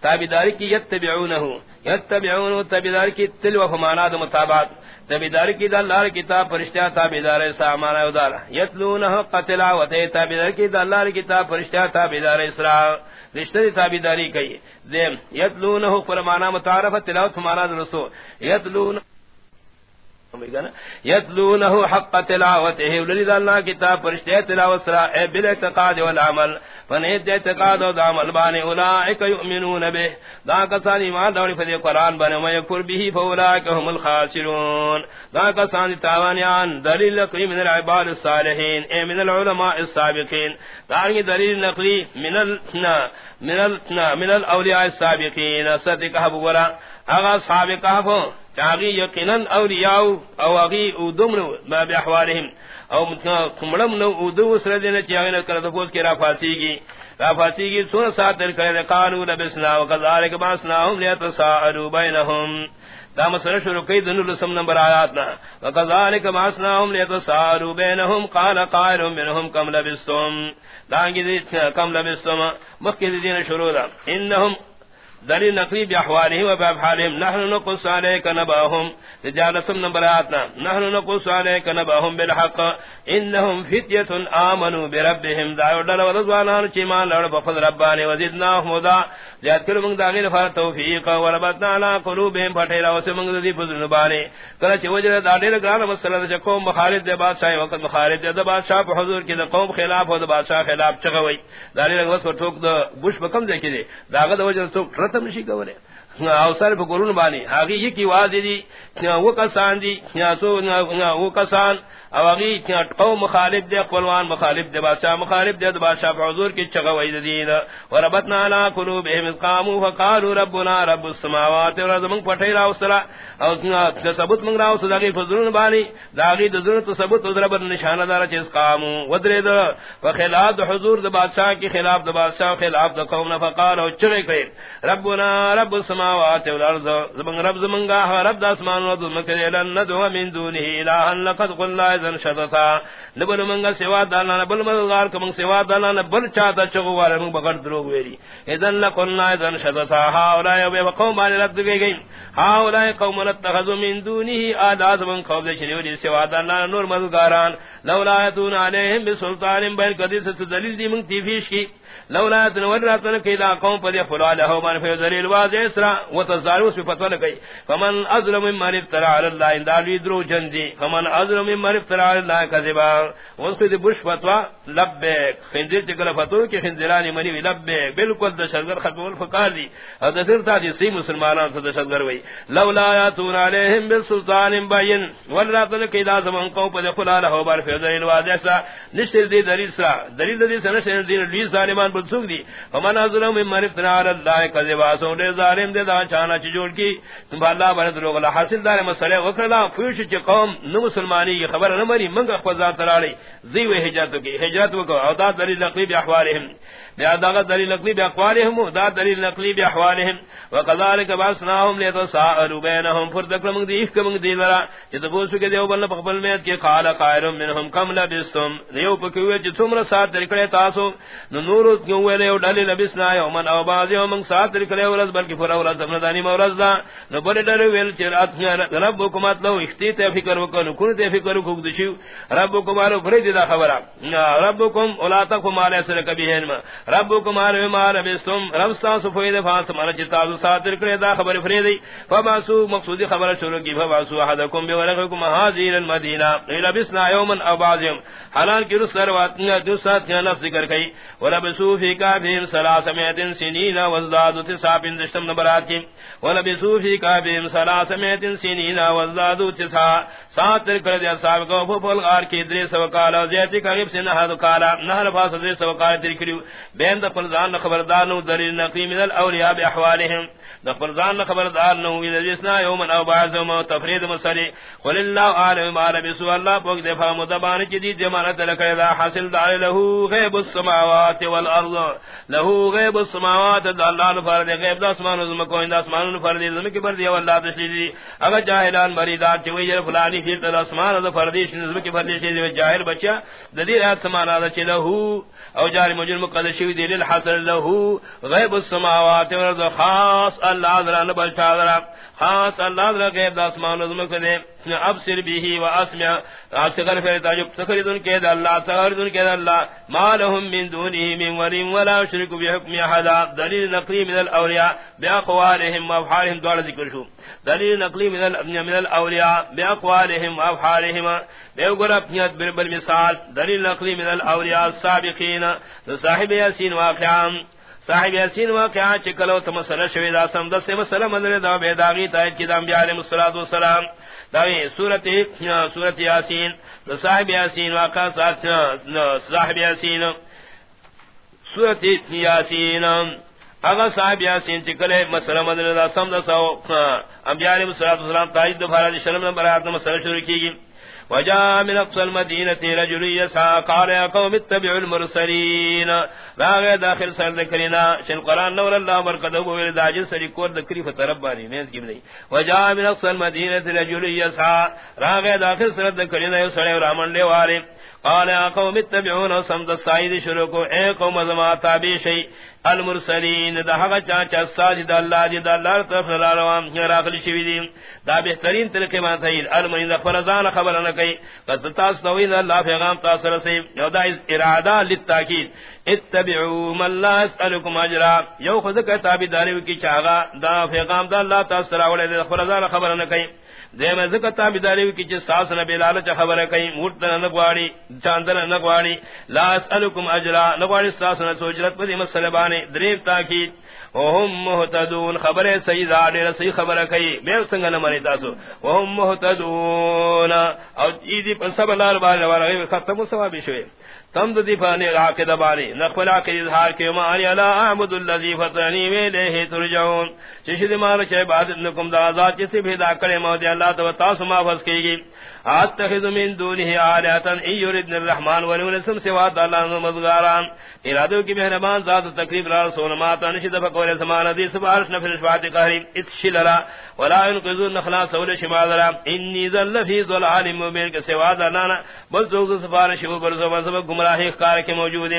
تابعداری کی یتبعونه یتبعونه تابعداری کی تلو فمانا مطابقت تابعداری کی اللہ کتاب فرشتہ تابیدار سامان ادار یتلونه حق تلاوته تابیدار کی اللہ کتاب فرشتہ تابیدار اسرا۔ رشتہ دی تابیداری کئی۔ دیم یتلونہ فرمانا متعارف، تلاوت مانا درسو یتلونہ یتلونه حق تلاوته ولید اللہ کتاب فرشتے تلاوت سرا، اے بل اعتقاد والعمل فنید اعتقاد و عمل بان اولئک یؤمنون به دا کسان ایمان دوڑی فدی قرآن بن و یکفر به فاولئک هم الخاسرون۔ دا کسان تاوانیان، دلیل نقلی من العباد الصالحین، اے من العلماء السابقین. دا دلیل نقلی من ال من ال من الاولیاء السابقین. صدق ابو ورا اغا سابقہ چاگی یقینا اولیاء او اغی او دمرو ما باحوالهم او کمڑم نو او دو سر دین چاگی نو کرتا کی رافاسی گی رافاسی گی سون ساتر کرے قانو لبسنا وقذارک باسناهم لیتساعرو بینهم دا مسئلہ شروع کئی دنو لسم نمبر آیات آیاتنا وقذارک باسناهم لیتساعرو بینهم قال قائر منهم کم لبستم. دانگی دیت کم لبستم. مخی دین شروع دا. انہم دلیل نقلی بی باحوالهم و بی بافعالهم نحن نقص عليك نباهم تجالسم نمبراتنا نحن نقص عليك نباهم بالحق. انهم فتية آمنوا بربهم دعوا دل و ورضوانان چیمان لڑ بفضل ربانی. وزدناهم ودا. زیاد کرو منگ داغیر فار توفیق. وربتنا على قلوبهم پھٹیرا وسی منگ دی فضل نبانی. کلچ وجر دادیر گران مسئلہ چا قوم مخارج دے بادشاہ وقت مخارج دے. بادشاہ پہ حضور کی دا قوم خلاف ہو، دا بادشاہ خلاف چگوئی دادیر گران مسئلہ ٹوک دا بش بکم دے کی دے. داغت وجر سوک ختم نشی کولے او سر پہ قرون بانی آگی یہ کی واضح دی وہ کسان دی وہ کسان. او اغی قوم مخالف دے قلوان مخالف دے بادشاہ مخالف دے بادشاہ حضور کی چگا دین وربتنا علی قلوبهم قاموا فقالوا ربنا رب السماوات والارض من پٹھے راو سرا او ثبوت من راو سداگی فضلون بانی داگی دزن تو ثبوت ضرب نشانہ دار چیز قاموا ودرے دو فخلاف حضور دے بادشاہ کی خلاف دے بادشاہ، خلاف دے قوم نے فقالوا چرے کہ ربنا رب السماوات والارض زمن رب زمنگا رب اسمان و زمکے لن ندعو من دونه الہ لقد قلنا اذن شدتا نبل منگا سوا دانا نبل مددگار کمنگ سوا دانا نبل چاہتا چگو والا منگ بغر دروگ ویری۔ اذن لقلنا اذن شدتا ہا اولائی وقوم بانی رد گئی گئی۔ ہا قوم نتخذو من دونی آداز من قوم دے شریو دی سوا دانا نور مددگاران۔ لولا یتون علیہم بسلطان بین قدیس دلیل دی منگ تیفیش کی۔ لولا تنور راتن کیدا قوم پدی فلا له من فی ذلیل واضح اسرا وتزارو سی فتوا لگئی فمن ازلم من افترى على الله ان دالوی درو جندی فمن ازلم من افترى على الله كذبا اس کو بش فتوا لبیک۔ خنزیر تکل فتو کہ خنزیران منی لبیک۔ بالکل دشگر ختم الفقار دی۔ حضرت تا دی سی مسلمانان سے دشگر وی لولا یاتون علیہم بالسلطان بین۔ ولراتن کیدا زمان قوم پدی فلا له من فی ذلیل واضح اسرا۔ نشتر دی دلیل سرا دلیل دی سنشن دی لی ظالمان بل سوک دی. فمن ظلم من افترا علی اللہ کذبا، سو ظالم دے دا چانا چ جوڑ کی. تم اللہ بن دروغ لا حاصل دار مسئلے وکلا فوش چ قوم نو مسلمانی کی خبر نہ منگ خدا ترالی زی و کی ہجرت کو او دا دلیل نقلی باحوالهم یا دا دلیل نقلی بی باقوالهم دا دلیل نقلی باحوالهم وكذلك باسناهم ليتساءلوا بينهم فردكم دی کم دی ورا جت بوس کے دیو بن قبل میں کہ قال قائر منهم كم لبستم. دیو پکوے چ تمرا ساتھ درکڑے تاسو. نور کیوں ہوئے ویلے ڈلے لبسنا یومن او باز یوم ساتھ درکڑے ورز بلکہ فر ورز زمن دانی مورز دا۔ نو بڑے ڈر ویل چ رات ربکم اتلو اختیت فکر وکن کن تے فکر کو دشیو رب ربکم ارو فرید دا خبر ربکم اولاتکم علی سر کبھی ہے ربکم ارو مار بسم رب سا سفید فاس مر چتا ساتھ درکڑے دا خبر فریدی۔ فباسو، مقصودی خبر شروع کی۔ فباسو احدکم بورقکم هذه المدینہ۔ لبسنا یومن او باز یوم۔ حالان کی رسر وات دو ساتھ نفس ذکر کئی۔ ولبسو فی کافیم سلاسمیت سنین وزدادو تسا پندشتم نبرات کی۔ ولبسو فی کافیم سلاسمیت سنین وزدادو تسا سات ترکر دی اصحاب کو جو فل غار کی درے سو کالا زیتی کا سے نہ کالا، نہ فاس درے سو کالا تر کریو۔ بین دفل زان خبردار نو دلیل نقی من الاولیاء باحوالهم دفل زان خبردار نو اذا جسنا یوم او بعض یوم تفرید مسلی قل اللہ عالم ما لبسو اللہ پوک دفع مدبان جدید جمانت لکر اذا حاصل دار له غیب السماوات والارض۔ له غیب السماوات اللہ نفرد غیب دا اسمان ازمکو اند اسمان نفرد ازمکی بردی واللہ تشلیدی اگر جاہلان مریدات چوئی فلانی فیر تل اسمان از فردیش نظم کی فردیش دی جاہل بچا ددی رات سمانا دا چلہ او جاری مجرم قد شوی دی للحصر له غیب السماوات والارض خاص اللہ ذرا نبل چادرہ خاص اللہ ذرا غیب دا اسمان نظم کو دے ابصر به واسمع۔ اصغر فر تعجب سخرذن کہ اللہ سخرذن کہ اللہ۔ ما لهم من دونه من ولي ولا يشرك بحكم احد دلیل نقلی من الاولیاء باقوالهم وافعالهم دوار ذکر شو۔ دلیل نقلی من من الاولیاء باقوالهم وافعالهم بیوگر اپنیت بربر مثال۔ دلیل نقلی من الاولیاء السابقین۔ صاحب یاسین واقعام صاحب یاسین واقعا چکلو تم مسئلہ شوی دا سم دس مسئلہ مندر دا بیداغی تائید کی دا انبیاء علیہ السلام داوی سورت سورت یاسین صاحب یاسین واقع ساتھ صاحب یاسین. سورت یاسین. اگر صاحب یاسین چکلے مسئلہ مدن دا سم دس انبیاء علیہ السلام تائید دفارہ شرم نمبر آیات مسئلہ شروع کی گئی وجاء من اقصى المدينه رجل يسعى، قال يا قوم اتبعوا المرسلين. راغ داخل سر ذکرنا شن قران نور الله برکته و داج سری کو ذکری فتربانی نے کی نہیں وجاء من اقصى المدينه رجل يسعى. راغ داخل سر ذکرنا یسڑے رامن لے وارے قال يا قوم اتبعون سمد السعيد شروع کو اے قوم زما تابع شيء. المرسلین، دا حقا چاچا ساجد اللہ دی، دا اللہ طرف نلاروان راقل شوی دی دا بہترین طریقے مانا تھا المرین دا فرزان خبر نکی قد تاس توید اللہ پیغام تاثر سے. یو دا ارادہ للتاکید. اتبعو من لا اسألکم اجرا. یو خود کہ تابداری کی چاہا. دا پیغام دا اللہ تاثر آوڑے دا فرزان خبر نکی دیم ذکر تابداری کی چھ ساس نبی لالچ خبر کئی مرتن نگواری چاندن نگواری لا اسألکم اجرا نگواری ساس نسو نسوجرت پدی مسلبانی دریب تاکید وهم مهتدون خبر سید آدھر سی خبر کئی بیر سنگ نمانی تاسو وهم مهتدون او ایدی پر سب لال بار روار ختم سوابی شوئے۔ تم دی فانی عقیدہ بانی نخل عقیدہ اظہار کے معنی الا اعبد الذی فطرنی ویلہ ترجعون۔ چشد مار چے عبادت نکم دا آزاد چسی بھی دا کرے مہدی اللہ تو تاس ما فس کی گی اتخذ من دونه الہتا ان یرید الرحمن ولو اسم سوا اللہ مذغاران ارادو کی مہربان ذات تقریب را رسول ما تنشد فقول سمان دی سبارش نفر شفاعت قہری اتشلرا ولا ينقذون نخلاص ول شمالرا انی ذل فی ظلال مبین کے سوا اللہ بل ذو سفارش و برزو سبب گمراہی کار کے موجود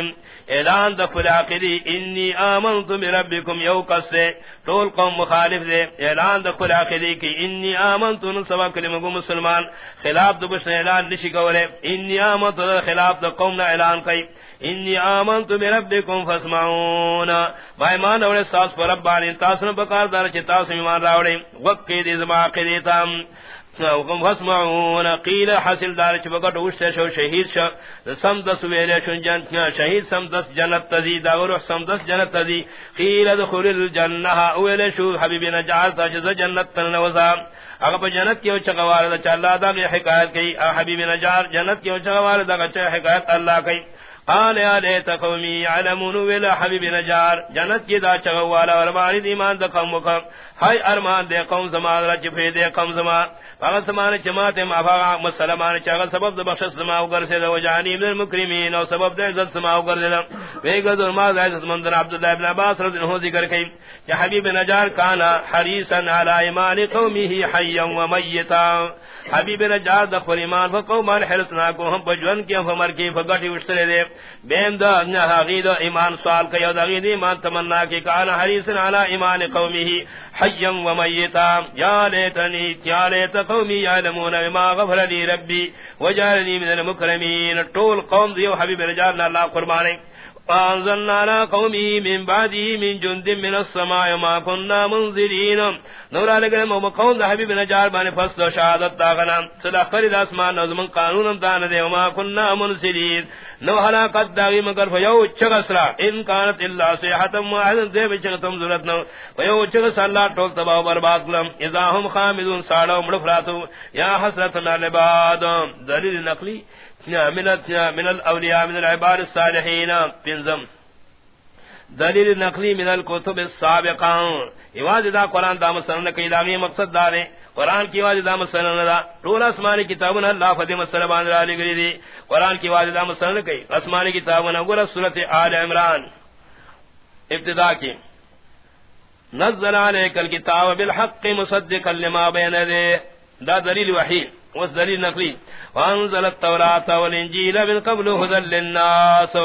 اعلان دفل عقیدی انی آمنت بربکم یو قصے طول قوم مخالف دے. اعلان دفل عقیدی کی انی آمنت نصبا کلمگو مسلمان. خلاف دو بشن اعلان نشی کولے۔ انی آمنت در خلاف دو قوم نا اعلان کئی۔ انی آمنت ربکم فاسمعون۔ با ایمان اوڑے ساس پر رب بانی تاسن بکار دار چی تاسن ایمان راوڑے۔ وقی دی زماقی دیتا وقم فاسمعون قیل حاصل دار چ بغٹ وشتے شو شہید ش سم دس ویلے شون جنت شہید سم دس جنت تزی دا روح سم دس جنت تزی قیل ادخل الجنہ ویلے شو حبیب نجات تا جنت تن وزا اگر پہ جنت کی چغوار دا چ اللہ دا حکایت کی حبیب نجار جنت کی چغوار دا چ حکایت اللہ کی قال يا ليت قومي يعلمون ولا حبيب نجار. جنت کی دا چغوالا اور ماری ایمان دا قوم کو ہائے ارمان دے قوم زمان رج پھے دے قوم زمان۔ فقط زمان جماعت ما فا مسلمان چاغ سبب دا بخش زما وگر سے دو جانی من المکرمین، او سبب دے عزت زما وگر دے وے گذر ما عزت مندر عبداللہ ابن عباس رضی اللہ ذکر کئی کہ حبیب نجار کانا حریصا علی ایمان قومه حیا و میتا۔ حبیب نجار دا خور ایمان فقومان حرصنا کو ہم بجون کی ہم مر کی فگٹی وشترے دے۔ بین دا نہا غید ایمان سوال کا یو دا غید ایمان تمنا کی کانا حریص علی ایمان قومه حیم و میتا یا لیتنی یا لیت قومی یعلمون بما غفر لی ربی وجعلنی من المکرمین طول قوم دیو حبیب رجال اللہ قربانی فانزلنا على قومه من بعده من جند من السماء ما كنا منذرين. نور علیہ مو قوم دا حبیب نجار بان فصل شہادت داغنا. صدا خرید اسمان نظم قانون دان دے وما كنا منذرين نو ہلاکت داغی مگر فیو چغسرا ان كانت الا صيحه واحده دے بچتم ضرورت فیو چغس اللہ ٹول تباہ برباد لم اذا هم خامدون ساڑو مڑفراتو. یا حسرتنا لباد. دلیل نقلی. من الاولیاء من العباد الصالحین. پنزم دلیل نقلی من الكتب السابقان ایواز دا قرآن دا مسلم کئی داغی مقصد دارے قرآن کی واجد دا مسلم دا. طول اسمانی کتابنا اللہ فتح مسلم باندر آلی گری دی. قرآن کی واجد دا مسلم کئی اسمانی کتابنا گرہ صورت آل عمران. ابتدا کی. نزل علیک الكتاب بالحق مصدقا لما بین دے دا دلیل وحید اس دلیل نقلی. وانزل التوراة والانجیل من قبل هدى للناس.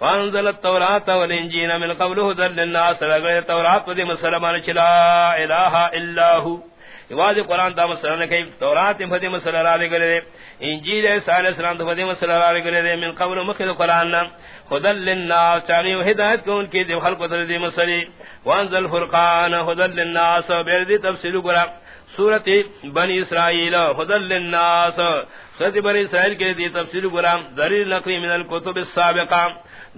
وانزل التوراة والانجیل من قبل هدى للناس. لگر التوراة ودی مسلمان چلا الہ الا ہو. واض قرآن دا مسلمان کئی توراة فدی مسلمان را لے لگرے انجیل عیسیٰ علیہ السلام دا فدی مسلمان را لے لگرے من قبل مخد قرآن هدى للناس. چاہنی و ہدایت کو ان کی دی؟ خلق دی مسلی. وانزل فرقان هدى للناس. بیردی تفصیل قرآن سورت بنی اسرائیل خدل للناس۔ سورت بنی اسرائیل کے دی تفسیر گرام دلیل نقلی من الكتب السابقہ۔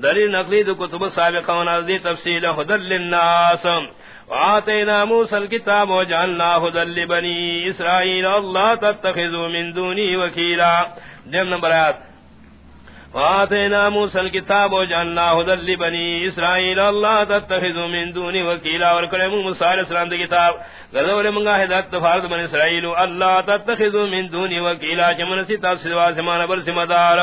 دلیل نقلی دو کتب السابقہ ونازدی تفسیر خدل للناس۔ وآتینا موسى الكتاب وجعلنا خدل لبنی اسرائیل اللہ تتخذوا من دونی وکیلا دیم نمبر آیات وآتينا موسى الكتاب وجعلنا هدى لبني إسرائيل الله تتخذوا من دون وكيلا وركلموا موسى عليه السلام دي كتاب غزو لمنغا هدات فارد من إسرائيل الله تتخذوا من دون وكيلا جمن ستا سوا سمان بل سمدار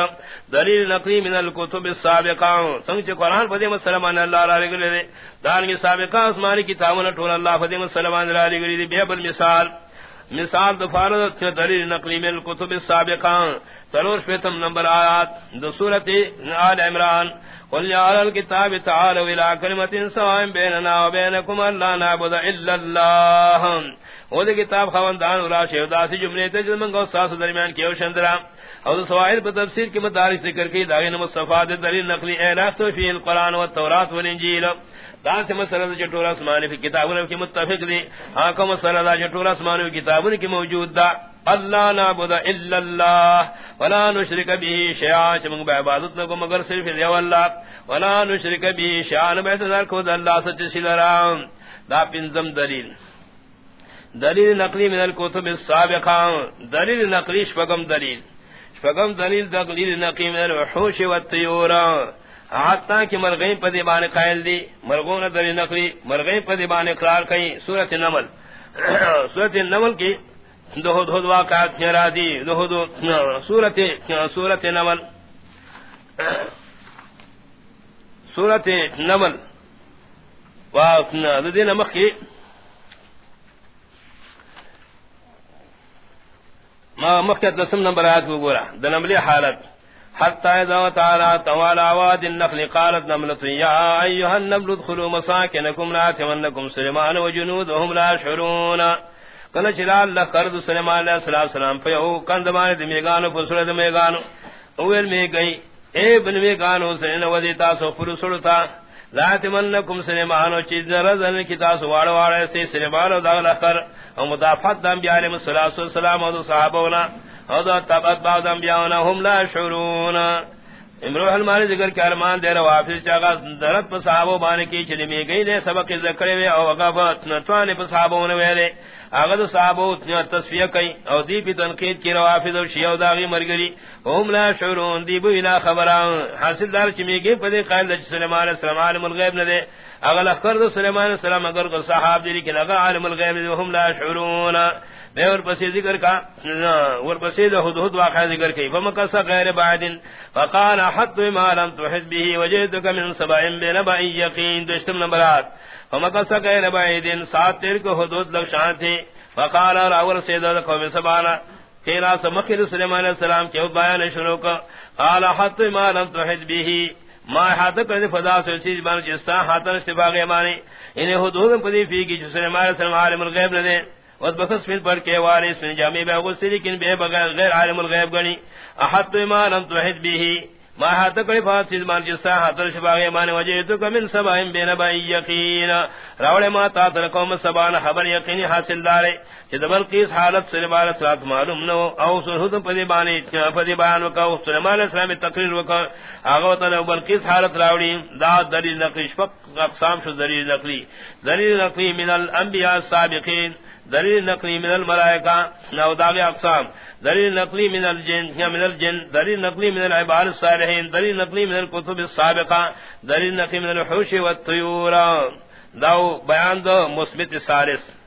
دلیل نقلی من الكتب السابقان. سنچ قرآن فدیم السلام اللہ علیہ وسلم دانگی سابقان اسمانی کتابنا طول اللہ فدیم السلام علیہ وسلم بے بالمثال مثال دفارت دلیل نقلی من الكتب السابقان سلور شفتم نمبر آیات دو سورت آل عمران۔ قل یا علی الكتاب تعالوا الى کلمت سوائم بیننا و بینکم اللہ نعبد الا اللہ۔ وہ دے کتاب خواندان ورا شہدا سی جملے تے جن منگو ساس درمیان کیو شندرا۔ اور سوائل پر تفسیر کی مدارس ذکر کی، داغین مصطفی دے دلیل نقلی اعلاف تو فی القرآن والتورات والانجیل والانجیل دا سے مسئلہ دا جٹور اسمانی فی کتابوں کی متفق دی. ہاں، آنکہ مسئلہ دا جٹور اسمانی فی کتابوں کی موجود دا. اللہ نعبد الا اللہ. ولا نشرک به شیعا چمنگ با عبادت لگو مگر صرف دیو اللہ. ولا نشرک به شیعا نبیت در کھوز اللہ سچ سلرام دا پنزم دلیل. دلیل نقلی من الكتب السابقان دلیل نقلی شپگم دلیل. شپگم دلیل دلیل نقلی من الوحوش والطیوران حتا کہ مرغیں پدی بان قائل دی، مرغون در نقلی مرغیں پدی بان اقرار کئی سورۃ النمل سورۃ النمل کی دو دو دو واقعات نرا دی، دو دو سورۃ سورۃ النمل سورۃ النمل وا دین مخی ما مخی دسم نمبر آیات کو گورا دنملی حالت. حتى إذا تعالى طوال عواد النخل قالت نملة، يا أيها النمل ادخلوا مساكنكم لا تمنكم سلمان وجنود وهم لا يشعرون. قال چلال علیہ السلام دمیگانو دمیگانو اویل میں گئی اے بن میگانو سنین وزیتا سو چیز رزن کی تاسو وارو وارو سے سلمانو داغل مدافعت دم بیارے مسلاس سلام و اور تبت بعض انبیاؤنا ہم لا شعرون امروح المانی ذکر کے ارمان دے رہا واپس چاگا درد پا صحابو بانے کی چلی میں گئی دے سبق ذکرے وے او وقفت نتوانے پا صحابو نے وے دے. اگر صحابو تصفیہ کئی او دی پی تنقید کی رہا روافظ و شیعو داغی مرگری. ہم لا شعرون دی بو الہ خبران. حاصل دار چمی گئی پا دے قائل دا سلمان علیہ السلام عالم الغیب ندے. اگر اخر دا سلمان علیہ السلام اگر کو صحاب دی لیکن اگر عالم الغیب ندے ہم لا شعرون. میں اور پسی ذکر کا اور پسی دا حدود واقع ذکر کی. فمکس غیر بعدن فقال حد ما لم تحد به وجدتك من سبعين بنبع یقین. دوشتم نمبرات فمکس غیر بعدن سات تیر کو حدود لگشان تھی. فقال راول سیدہ قوم سبانا. کینا سمخیر سلیمان علیہ السلام کے بیان شروع کا. قال حد ما لم تحد به. ما حد کر فضا سے چیز بان جستا ہاتن استفاق ایمانی انہیں حدود پدی فی کی جس سلیمان علیہ السلام عالم الغیب نے وس بخص فیل پر کے وارث من جامع بے غسل لیکن بے بغیر غیر عالم الغیب گنی۔ احد ما لم تحد به ما ہاتھ کڑی فات مان جسا ہاتھ شباغ مان وجہ تو کمن سبائم بین بائی یقین راوڑے ما تا تر قوم سبان خبر یقینی حاصل دارے۔ کہ دبل کیس حالت سے بار ساتھ معلوم نو۔ او سرحد پدی بانی پدی بیان وکا سلیمان اسلام تقریر وکا۔ آغا تن بل کیس حالت راوڑی۔ دا دلیل نقلی شفق اقسام شو دلیل نقلی۔ دلیل نقلی من الانبیاء السابقین۔ دلیل نقلی من الملائکہ نو داغی اقسام. دلیل نقلی من الجن، یا من الجن. دلیل نقلی من العبار الصالحین. دلیل نقلی من الكتب السابقہ. دلیل نقلی من الحوش والطیور. داو بیان دو مثبت سارس